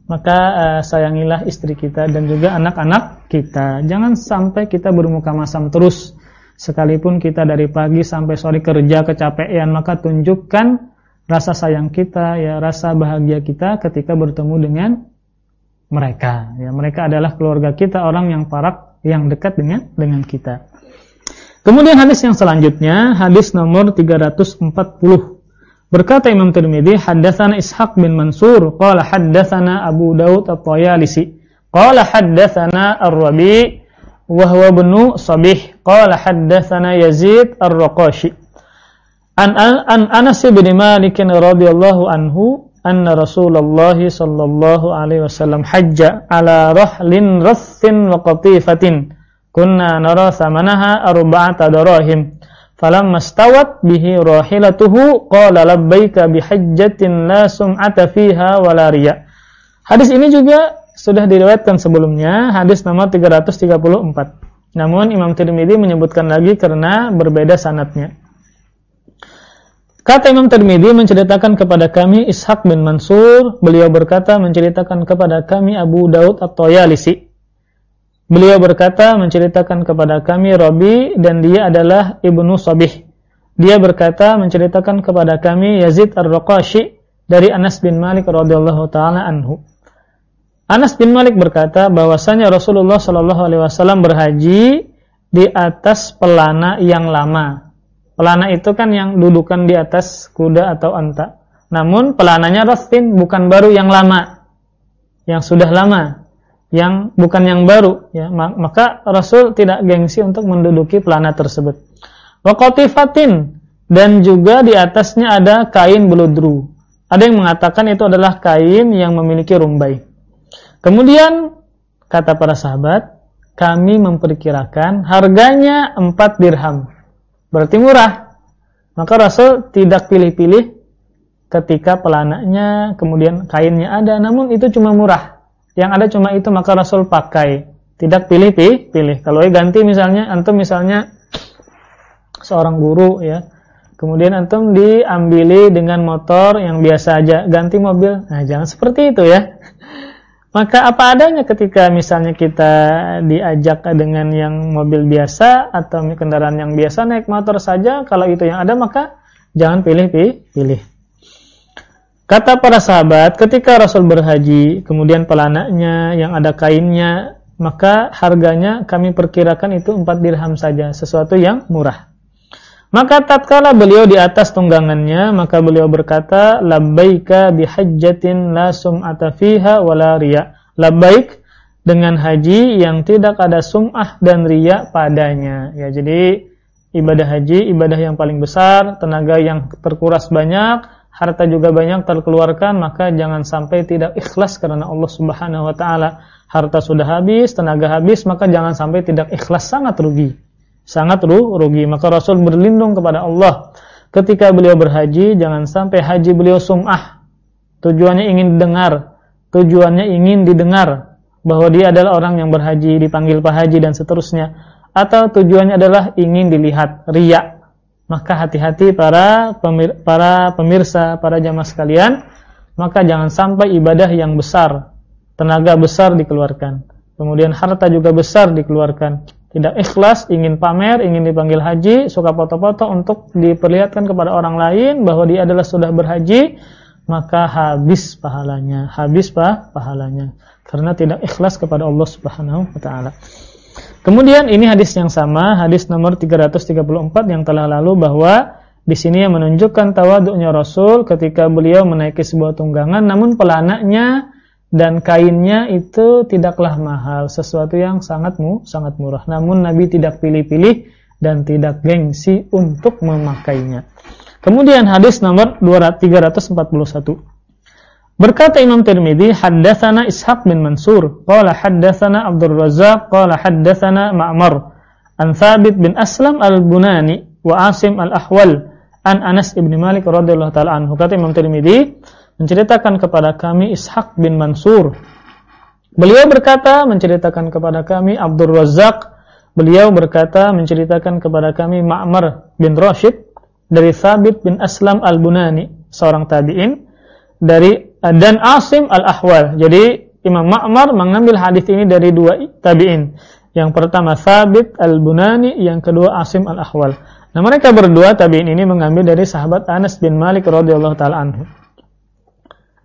maka uh, sayangilah istri kita dan juga anak-anak kita. Jangan sampai kita bermuka masam terus. Sekalipun kita dari pagi sampai sore kerja kecapean, maka tunjukkan rasa sayang kita, ya rasa bahagia kita ketika bertemu dengan mereka. Ya, mereka adalah keluarga kita, orang yang parak, yang dekat dengan dengan kita. Kemudian hadis yang selanjutnya, hadis nomor 340. Berkata Imam Tirmidzi, haddatsana Ishaq bin Mansur, qala haddatsana Abu Daud At-Tayalisi, qala haddatsana Ar-Rabi' wa huwa ibnu Sabih, qala haddatsana Yazid Ar-Raqashi. An, an Anas bin Malik radhiyallahu anhu anna Rasulullah sallallahu alaihi wasallam hajja ala rahlin rassin wa qatifatin kunna nara samanaha arba'ata darahim falamma stawat bihi rahilatuhu qala labbaika bihajjatin la sum'ata fiha wala riya. Hadis ini juga sudah diriwayatkan sebelumnya, hadis nomor 334. Namun Imam Tirmidzi menyebutkan lagi karena berbeda sanatnya. Kata Imam Tirmidzi menceritakan kepada kami Ishaq bin Mansur, beliau berkata menceritakan kepada kami Abu Daud At-Toyalisi. Beliau berkata menceritakan kepada kami Robi dan dia adalah Ibnu Sabih. Dia berkata menceritakan kepada kami Yazid Ar-Raqashi dari Anas bin Malik radhiyallahu taala anhu. Anas bin Malik berkata bahwasanya Rasulullah shallallahu alaihi wasallam berhaji di atas pelana yang lama. Pelana itu kan yang dudukan di atas kuda atau unta. Namun pelananya rastin bukan baru yang lama. Yang sudah lama yang bukan yang baru ya. Maka Rasul tidak gengsi untuk menduduki pelana tersebut. Waqatifatin dan juga di atasnya ada kain beludru. Ada yang mengatakan itu adalah kain yang memiliki rumbai. Kemudian kata para sahabat kami memperkirakan harganya 4 dirham. Berarti murah. Maka Rasul tidak pilih-pilih ketika pelananya kemudian kainnya ada. Namun itu cuma murah yang ada cuma itu maka Rasul pakai. Tidak pilih pilih pilih. Kalau ganti misalnya antum misalnya seorang guru ya. Kemudian antum diambili dengan motor yang biasa aja ganti mobil. Nah jangan seperti itu ya. (laughs) Maka apa adanya ketika misalnya kita diajak dengan yang mobil biasa atau kendaraan yang biasa naik motor saja kalau itu yang ada maka jangan pilih pilih pilih Kata para sahabat, ketika Rasul berhaji, kemudian pelananya yang ada kainnya, maka harganya kami perkirakan itu 4 dirham saja, sesuatu yang murah. Maka tatkala beliau di atas tunggangannya, maka beliau berkata, "Labbaika bihajjatin la sum'ata fiha wala riya." Labbaik dengan haji yang tidak ada sum'ah dan riya padanya. Ya, jadi ibadah haji ibadah yang paling besar, tenaga yang terkuras banyak, harta juga banyak terkeluarkan, maka jangan sampai tidak ikhlas karena Allah Subhanahu wa taala. Harta sudah habis, tenaga habis, maka jangan sampai tidak ikhlas, sangat rugi. Sangat ru rugi. Maka Rasul berlindung kepada Allah. Ketika beliau berhaji, jangan sampai haji beliau sum'ah. Tujuannya ingin didengar, tujuannya ingin didengar bahwa dia adalah orang yang berhaji, dipanggil Pak Haji dan seterusnya. Atau tujuannya adalah ingin dilihat, riak maka hati-hati para pemir para pemirsa, para jamaah sekalian, maka jangan sampai ibadah yang besar, tenaga besar dikeluarkan. Kemudian harta juga besar dikeluarkan. Tidak ikhlas, ingin pamer, ingin dipanggil haji, suka foto-foto untuk diperlihatkan kepada orang lain bahwa dia adalah sudah berhaji, maka habis pahalanya, habis pa pahalanya. Karena tidak ikhlas kepada Allah Subhanahu wa taala. Kemudian ini hadis yang sama, hadis nomor 334 yang telah lalu bahwa di sini yang menunjukkan tawaduknya Rasul ketika beliau menaiki sebuah tunggangan namun pelananya dan kainnya itu tidaklah mahal, sesuatu yang sangat mu, sangat murah. Namun Nabi tidak pilih-pilih dan tidak gengsi untuk memakainya. Kemudian hadis nomor 341. Berkata Imam Tirmidzi, haddatsana Ishaq bin Mansur, qala haddatsana Abdul Razzaq, qala haddatsana Ma'mar an Thabit bin Aslam al-Bunani wa Asim al-Ahwal an Anas ibn Malik radhiyallahu taala anhu. Kata Imam Tirmidzi menceritakan kepada kami Ishaq bin Mansur. Beliau berkata menceritakan kepada kami Abdul Razak beliau berkata menceritakan kepada kami Ma'mar bin Rashid dari Thabit bin Aslam al-Bunani seorang tabi'in dari dan Asim al-Ahwal. Jadi Imam Ma'mar mengambil hadis ini dari dua tabi'in. Yang pertama Thabit al-Bunani yang kedua Asim al-Ahwal. Nah, mereka berdua tabi'in ini mengambil dari sahabat Anas bin Malik radhiyallahu taala anhu.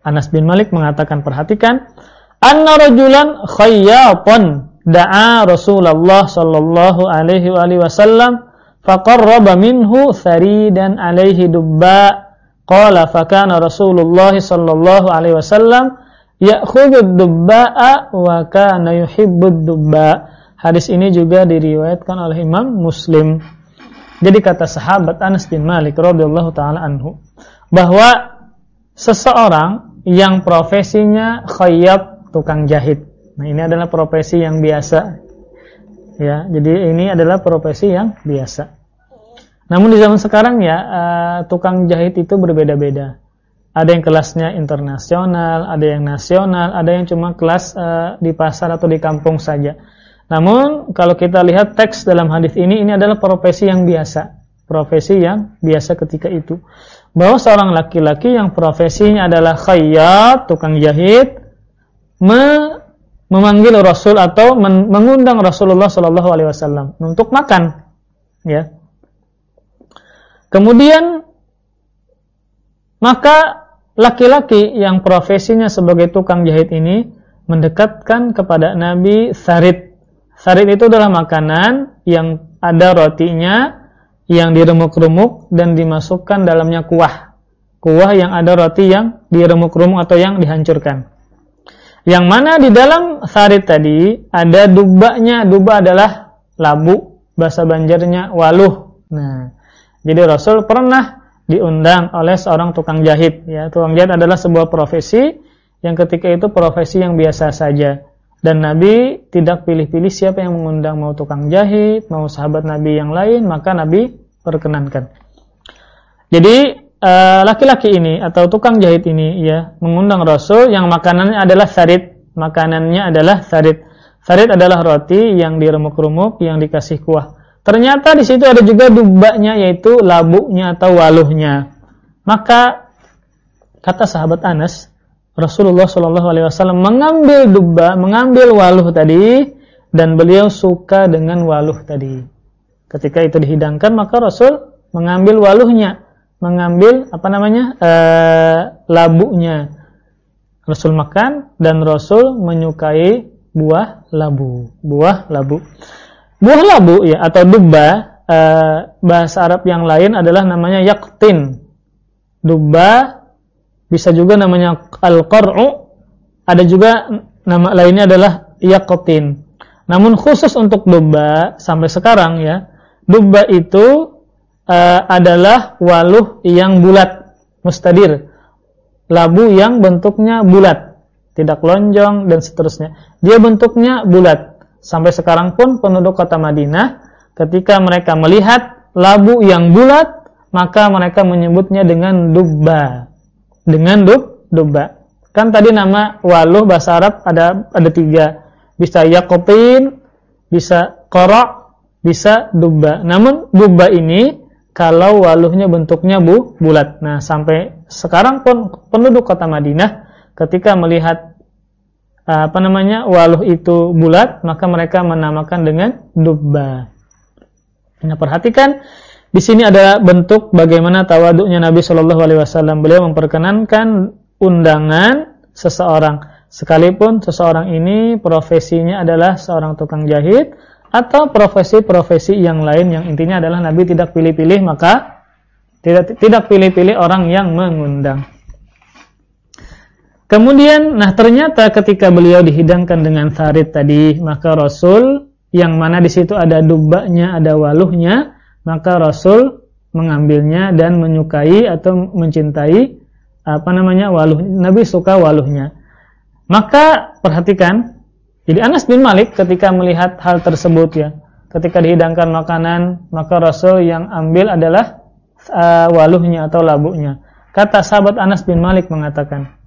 Anas bin Malik mengatakan, perhatikan, anna rajulan khayyatan da'a Rasulullah sallallahu alaihi wasallam faqarraba minhu tharidan alaihi dubba qala fakana Rasulullah sallallahu alaihi wasallam ya'khudhu dubba'a wa kana yuhibbu dubba. Hadis ini juga diriwayatkan oleh Imam Muslim. Jadi kata sahabat Anas bin Malik radhiyallahu taala anhu bahwa seseorang yang profesinya khayyab tukang jahit. Nah, ini adalah profesi yang biasa. Ya, jadi ini adalah profesi yang biasa. Namun di zaman sekarang ya uh, tukang jahit itu berbeda-beda. Ada yang kelasnya internasional, ada yang nasional, ada yang cuma kelas uh, di pasar atau di kampung saja. Namun kalau kita lihat teks dalam hadis ini ini adalah profesi yang biasa, profesi yang biasa ketika itu. Bahwa seorang laki-laki yang profesinya adalah khayyat, tukang jahit, me memanggil Rasul atau men mengundang Rasulullah Shallallahu alaihi wasallam untuk makan, ya. Kemudian maka laki-laki yang profesinya sebagai tukang jahit ini mendekatkan kepada Nabi sarit Sarit itu adalah makanan yang ada rotinya yang diremuk-remuk dan dimasukkan dalamnya kuah. Kuah yang ada roti yang diremuk-remuk atau yang dihancurkan. Yang mana di dalam sarit tadi ada dubanya. Duba adalah labu, bahasa Banjarnya waluh. Nah, jadi Rasul pernah diundang oleh seorang tukang jahit. Ya, tukang jahit adalah sebuah profesi yang ketika itu profesi yang biasa saja. Dan Nabi tidak pilih-pilih siapa yang mengundang mau tukang jahit, mau sahabat Nabi yang lain, maka Nabi perkenankan. Jadi eh, laki-laki uh, ini atau tukang jahit ini ya mengundang Rasul yang makanannya adalah sarit, makanannya adalah sarit. Sarit adalah roti yang diremuk-remuk yang dikasih kuah. Ternyata di situ ada juga dubanya yaitu labunya atau waluhnya. Maka kata sahabat Anas, Rasulullah Shallallahu Alaihi Wasallam mengambil dubba, mengambil waluh tadi, dan beliau suka dengan waluh tadi. Ketika itu dihidangkan, maka Rasul mengambil waluhnya, mengambil apa namanya e, labunya. Rasul makan dan Rasul menyukai buah labu, buah labu. Buah labu ya atau dubba e, bahasa Arab yang lain adalah namanya yaktin. Dubba bisa juga namanya al-qar'u, ada juga nama lainnya adalah yaqtin. Namun khusus untuk domba sampai sekarang ya, domba itu uh, adalah waluh yang bulat, mustadir. Labu yang bentuknya bulat, tidak lonjong dan seterusnya. Dia bentuknya bulat. Sampai sekarang pun penduduk kota Madinah ketika mereka melihat labu yang bulat, maka mereka menyebutnya dengan dubba dengan dub, dubba. Kan tadi nama waluh bahasa Arab ada ada tiga. Bisa yakopin, bisa korok, bisa dubba. Namun dubba ini kalau waluhnya bentuknya bu, bulat. Nah sampai sekarang pun penduduk kota Madinah ketika melihat apa namanya waluh itu bulat maka mereka menamakan dengan dubba. Nah perhatikan di sini ada bentuk bagaimana tawaduknya Nabi Shallallahu Alaihi Wasallam. Beliau memperkenankan undangan seseorang, sekalipun seseorang ini profesinya adalah seorang tukang jahit atau profesi-profesi yang lain yang intinya adalah Nabi tidak pilih-pilih maka tidak tidak pilih-pilih orang yang mengundang. Kemudian, nah ternyata ketika beliau dihidangkan dengan sarit tadi, maka Rasul yang mana di situ ada dubanya, ada waluhnya, maka Rasul mengambilnya dan menyukai atau mencintai apa namanya waluh. Nabi suka waluhnya. Maka perhatikan, jadi Anas bin Malik ketika melihat hal tersebut ya, ketika dihidangkan makanan, maka Rasul yang ambil adalah uh, waluhnya atau labunya. Kata sahabat Anas bin Malik mengatakan,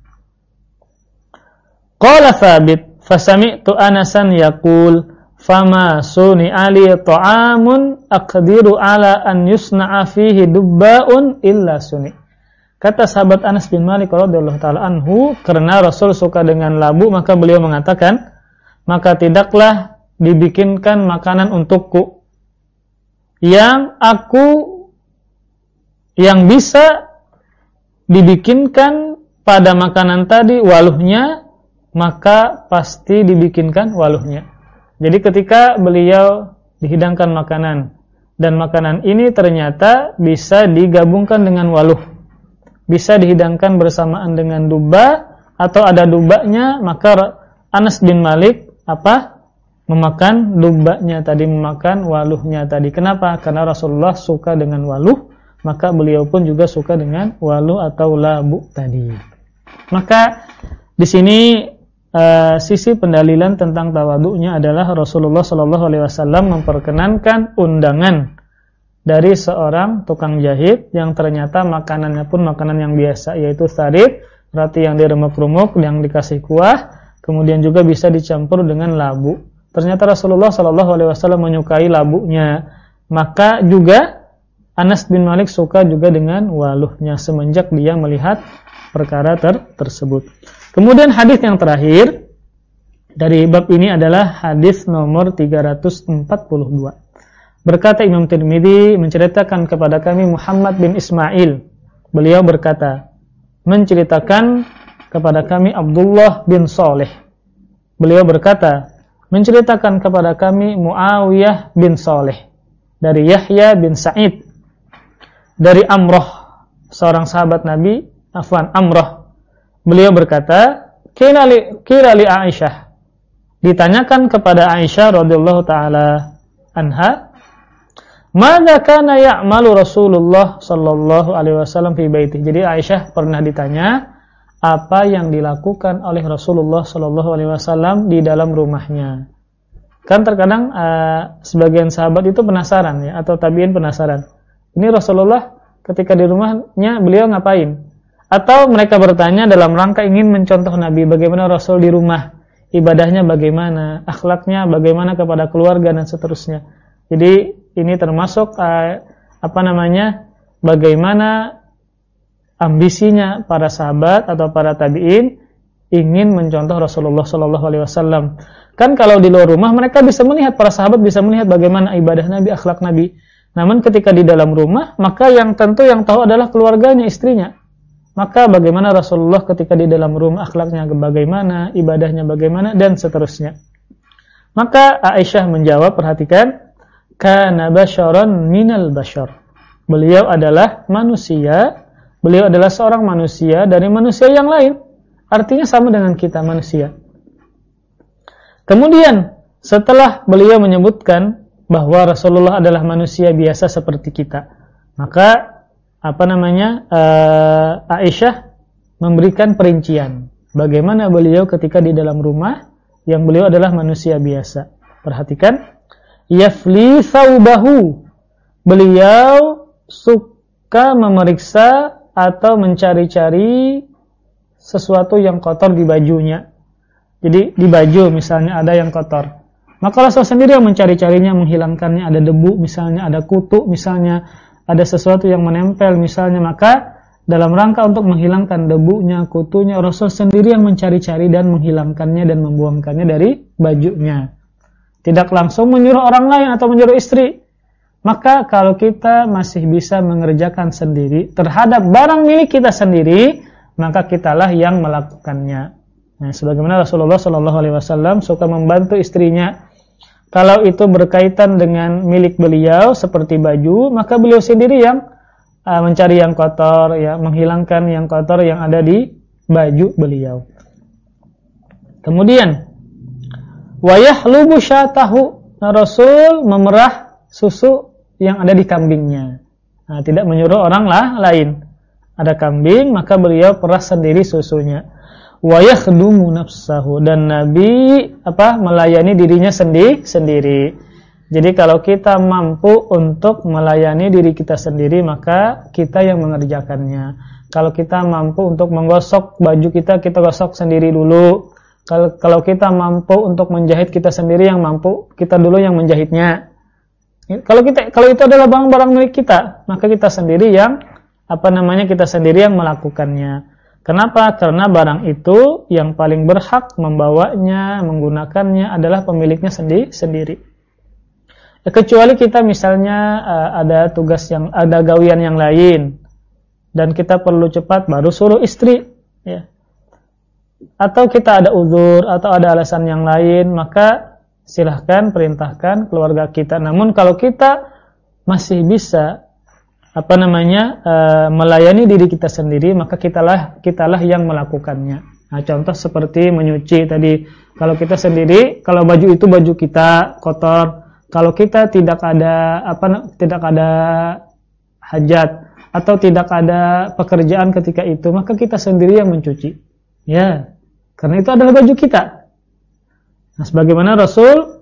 Qala Thabit, fasami'tu Anasan yaqul, fama suni ali ta'amun aqdiru ala an yusna'a fihi dubba'un illa suni. Kata sahabat Anas bin Malik radhiyallahu taala anhu, karena Rasul suka dengan labu, maka beliau mengatakan, maka tidaklah dibikinkan makanan untukku yang aku yang bisa dibikinkan pada makanan tadi waluhnya maka pasti dibikinkan waluhnya. Jadi ketika beliau dihidangkan makanan dan makanan ini ternyata bisa digabungkan dengan waluh. Bisa dihidangkan bersamaan dengan duba atau ada dubanya, maka Anas bin Malik apa? memakan dubanya tadi, memakan waluhnya tadi. Kenapa? Karena Rasulullah suka dengan waluh, maka beliau pun juga suka dengan waluh atau labu tadi. Maka di sini uh, sisi pendalilan tentang tawaduknya adalah Rasulullah Shallallahu Alaihi Wasallam memperkenankan undangan dari seorang tukang jahit yang ternyata makanannya pun makanan yang biasa yaitu sarit roti yang diremuk-remuk yang dikasih kuah kemudian juga bisa dicampur dengan labu. Ternyata Rasulullah Shallallahu Alaihi Wasallam menyukai labunya. Maka juga Anas bin Malik suka juga dengan waluhnya semenjak dia melihat perkara ter tersebut Kemudian hadis yang terakhir dari bab ini adalah hadis nomor 342. Berkata Imam Tirmidzi menceritakan kepada kami Muhammad bin Ismail. Beliau berkata, menceritakan kepada kami Abdullah bin Saleh. Beliau berkata, menceritakan kepada kami Muawiyah bin Saleh dari Yahya bin Sa'id dari Amroh seorang sahabat Nabi, afwan Amroh Beliau berkata, kira li, Aisyah. Ditanyakan kepada Aisyah radhiyallahu taala anha, "Madza kana ya'malu Rasulullah sallallahu alaihi wasallam fi baiti?" Jadi Aisyah pernah ditanya apa yang dilakukan oleh Rasulullah sallallahu alaihi wasallam di dalam rumahnya. Kan terkadang uh, sebagian sahabat itu penasaran ya atau tabiin penasaran. Ini Rasulullah ketika di rumahnya beliau ngapain? Atau mereka bertanya dalam rangka ingin mencontoh Nabi bagaimana Rasul di rumah, ibadahnya bagaimana, akhlaknya bagaimana kepada keluarga dan seterusnya. Jadi ini termasuk uh, apa namanya? bagaimana ambisinya para sahabat atau para tabi'in ingin mencontoh Rasulullah Shallallahu alaihi wasallam. Kan kalau di luar rumah mereka bisa melihat para sahabat bisa melihat bagaimana ibadah Nabi, akhlak Nabi. Namun ketika di dalam rumah, maka yang tentu yang tahu adalah keluarganya, istrinya. Maka bagaimana Rasulullah ketika di dalam rumah akhlaknya bagaimana, ibadahnya bagaimana dan seterusnya. Maka Aisyah menjawab, perhatikan, kana basyaran minal basyar. Beliau adalah manusia, beliau adalah seorang manusia dari manusia yang lain. Artinya sama dengan kita manusia. Kemudian setelah beliau menyebutkan bahwa Rasulullah adalah manusia biasa seperti kita, maka apa namanya uh, Aisyah memberikan perincian bagaimana beliau ketika di dalam rumah yang beliau adalah manusia biasa. Perhatikan, yafli saubahu. Beliau suka memeriksa atau mencari-cari sesuatu yang kotor di bajunya. Jadi di baju misalnya ada yang kotor. Maka Rasul sendiri yang mencari-carinya, menghilangkannya. Ada debu misalnya, ada kutu misalnya, ada sesuatu yang menempel misalnya maka dalam rangka untuk menghilangkan debunya, kutunya Rasul sendiri yang mencari-cari dan menghilangkannya dan membuangkannya dari bajunya. Tidak langsung menyuruh orang lain atau menyuruh istri. Maka kalau kita masih bisa mengerjakan sendiri terhadap barang milik kita sendiri, maka kitalah yang melakukannya. Nah, sebagaimana Rasulullah Shallallahu Alaihi Wasallam suka membantu istrinya kalau itu berkaitan dengan milik beliau seperti baju, maka beliau sendiri yang uh, mencari yang kotor, ya, menghilangkan yang kotor yang ada di baju beliau. Kemudian wayah lubu syatahu. Nah, Rasul memerah susu yang ada di kambingnya. Nah, tidak menyuruh orang lah lain. Ada kambing, maka beliau perah sendiri susunya wa yakhdumu nafsahu dan Nabi apa melayani dirinya sendiri sendiri. Jadi kalau kita mampu untuk melayani diri kita sendiri maka kita yang mengerjakannya. Kalau kita mampu untuk menggosok baju kita kita gosok sendiri dulu. Kalau kalau kita mampu untuk menjahit kita sendiri yang mampu kita dulu yang menjahitnya. Kalau kita kalau itu adalah barang-barang milik kita, maka kita sendiri yang apa namanya kita sendiri yang melakukannya. Kenapa? Karena barang itu yang paling berhak membawanya, menggunakannya adalah pemiliknya sendi sendiri. Kecuali kita misalnya uh, ada tugas yang ada gawian yang lain dan kita perlu cepat baru suruh istri, ya. Atau kita ada uzur atau ada alasan yang lain, maka silahkan perintahkan keluarga kita. Namun kalau kita masih bisa apa namanya e, melayani diri kita sendiri maka kitalah kitalah yang melakukannya. Nah, contoh seperti menyuci tadi. Kalau kita sendiri, kalau baju itu baju kita kotor, kalau kita tidak ada apa tidak ada hajat atau tidak ada pekerjaan ketika itu, maka kita sendiri yang mencuci. Ya. Karena itu adalah baju kita. Nah, sebagaimana Rasul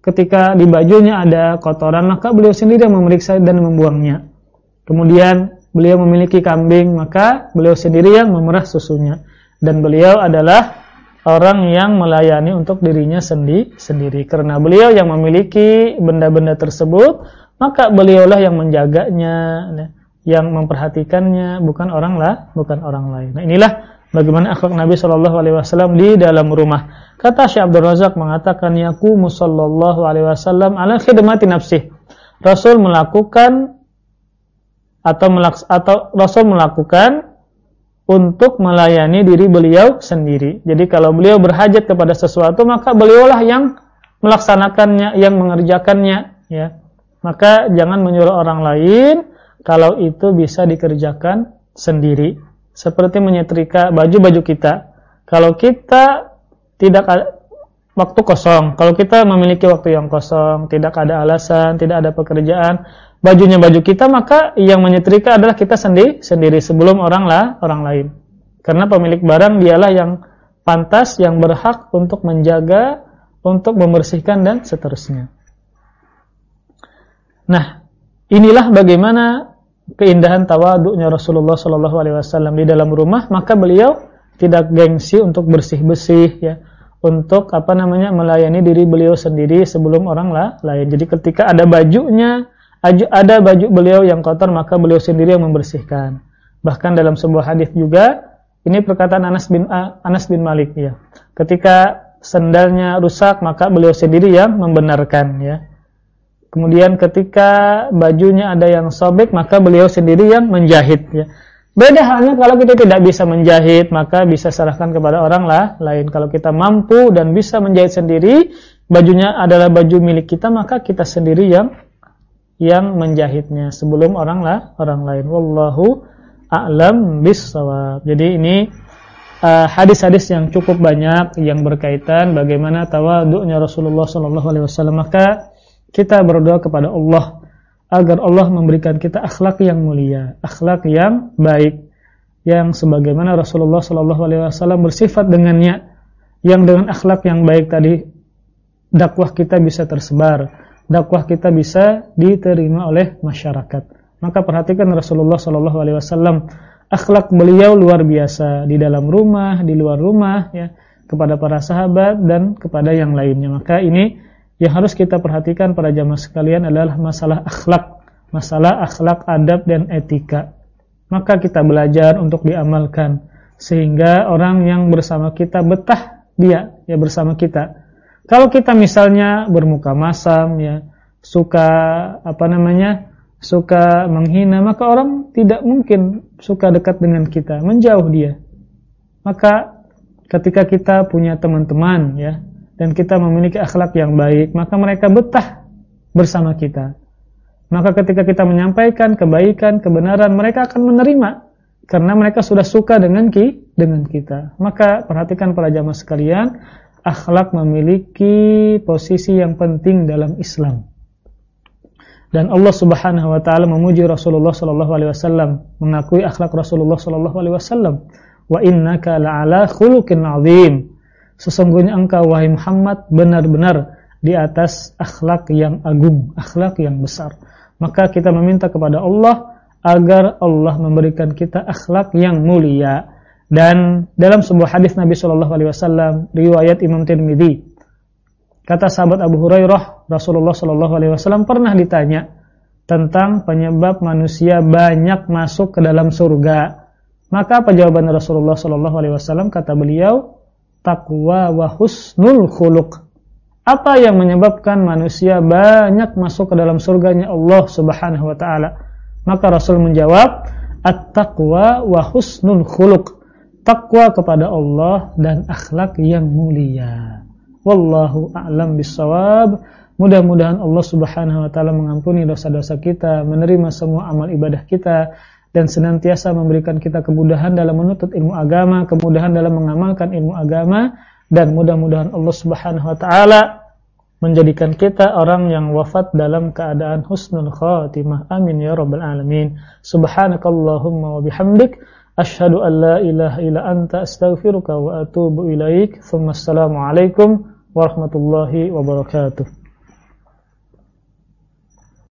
ketika di bajunya ada kotoran, maka beliau sendiri yang memeriksa dan membuangnya. Kemudian beliau memiliki kambing, maka beliau sendiri yang memerah susunya. Dan beliau adalah orang yang melayani untuk dirinya sendi sendiri. Karena beliau yang memiliki benda-benda tersebut, maka beliaulah yang menjaganya, yang memperhatikannya, bukan orang lah, bukan orang lain. Nah, inilah bagaimana akhlak Nabi Shallallahu Alaihi Wasallam di dalam rumah. Kata Syekh Abdul Razak mengatakan, yaku Sallallahu Alaihi Wasallam ala khidmati nafsih. Rasul melakukan atau melaks atau Rasul melakukan untuk melayani diri beliau sendiri. Jadi kalau beliau berhajat kepada sesuatu maka beliaulah yang melaksanakannya, yang mengerjakannya ya. Maka jangan menyuruh orang lain kalau itu bisa dikerjakan sendiri. Seperti menyetrika baju-baju kita. Kalau kita tidak waktu kosong, kalau kita memiliki waktu yang kosong, tidak ada alasan, tidak ada pekerjaan, bajunya baju kita maka yang menyetrika adalah kita sendiri sendiri sebelum orang lah orang lain. Karena pemilik barang dialah yang pantas yang berhak untuk menjaga untuk membersihkan dan seterusnya. Nah inilah bagaimana keindahan tawaduknya Rasulullah Shallallahu Alaihi Wasallam di dalam rumah. Maka beliau tidak gengsi untuk bersih bersih ya untuk apa namanya melayani diri beliau sendiri sebelum orang lah lain. Jadi ketika ada bajunya ada baju beliau yang kotor maka beliau sendiri yang membersihkan. Bahkan dalam sebuah hadis juga ini perkataan Anas bin Anas bin Malik ya. Ketika sendalnya rusak maka beliau sendiri yang membenarkan ya. Kemudian ketika bajunya ada yang sobek maka beliau sendiri yang menjahit ya. Beda halnya kalau kita tidak bisa menjahit maka bisa serahkan kepada orang lah lain. Kalau kita mampu dan bisa menjahit sendiri, bajunya adalah baju milik kita maka kita sendiri yang yang menjahitnya sebelum orang lah orang lain. Wallahu a'lam bissawab. Jadi ini uh, hadis-hadis uh, yang cukup banyak yang berkaitan bagaimana tawaduknya Rasulullah sallallahu alaihi wasallam. Maka kita berdoa kepada Allah agar Allah memberikan kita akhlak yang mulia, akhlak yang baik yang sebagaimana Rasulullah sallallahu alaihi wasallam bersifat dengannya yang dengan akhlak yang baik tadi dakwah kita bisa tersebar dakwah kita bisa diterima oleh masyarakat. Maka perhatikan Rasulullah Shallallahu Alaihi Wasallam akhlak beliau luar biasa di dalam rumah, di luar rumah, ya kepada para sahabat dan kepada yang lainnya. Maka ini yang harus kita perhatikan para jamaah sekalian adalah masalah akhlak, masalah akhlak, adab dan etika. Maka kita belajar untuk diamalkan sehingga orang yang bersama kita betah dia ya bersama kita kalau kita misalnya bermuka masam ya, suka apa namanya? suka menghina, maka orang tidak mungkin suka dekat dengan kita, menjauh dia. Maka ketika kita punya teman-teman ya, dan kita memiliki akhlak yang baik, maka mereka betah bersama kita. Maka ketika kita menyampaikan kebaikan, kebenaran, mereka akan menerima karena mereka sudah suka dengan ki dengan kita. Maka perhatikan para jamaah sekalian, akhlak memiliki posisi yang penting dalam Islam. Dan Allah Subhanahu wa taala memuji Rasulullah sallallahu alaihi wasallam, mengakui akhlak Rasulullah sallallahu alaihi wasallam. Wa innaka la'ala khuluqin 'adzim. Sesungguhnya engkau wahai Muhammad benar-benar di atas akhlak yang agung, akhlak yang besar. Maka kita meminta kepada Allah agar Allah memberikan kita akhlak yang mulia. Dan dalam sebuah hadis Nabi Shallallahu Alaihi Wasallam riwayat Imam Tirmidzi Kata sahabat Abu Hurairah, Rasulullah Shallallahu Alaihi Wasallam pernah ditanya tentang penyebab manusia banyak masuk ke dalam surga. Maka apa jawaban Rasulullah Shallallahu Alaihi Wasallam? Kata beliau, takwa wa husnul khuluq. Apa yang menyebabkan manusia banyak masuk ke dalam surganya Allah Subhanahu Wa Taala? Maka Rasul menjawab, at-taqwa wa husnul khuluq. Takwa kepada Allah dan akhlak yang mulia. Wallahu a'lam bissawab. Mudah-mudahan Allah Subhanahu wa taala mengampuni dosa-dosa kita, menerima semua amal ibadah kita dan senantiasa memberikan kita kemudahan dalam menuntut ilmu agama, kemudahan dalam mengamalkan ilmu agama dan mudah-mudahan Allah Subhanahu wa taala menjadikan kita orang yang wafat dalam keadaan husnul khatimah. Amin ya rabbal alamin. Subhanakallahumma wa bihamdik asyhadu an la ilaha illa anta astaghfiruka wa atubu ilaik. Assalamu alaikum warahmatullahi wabarakatuh.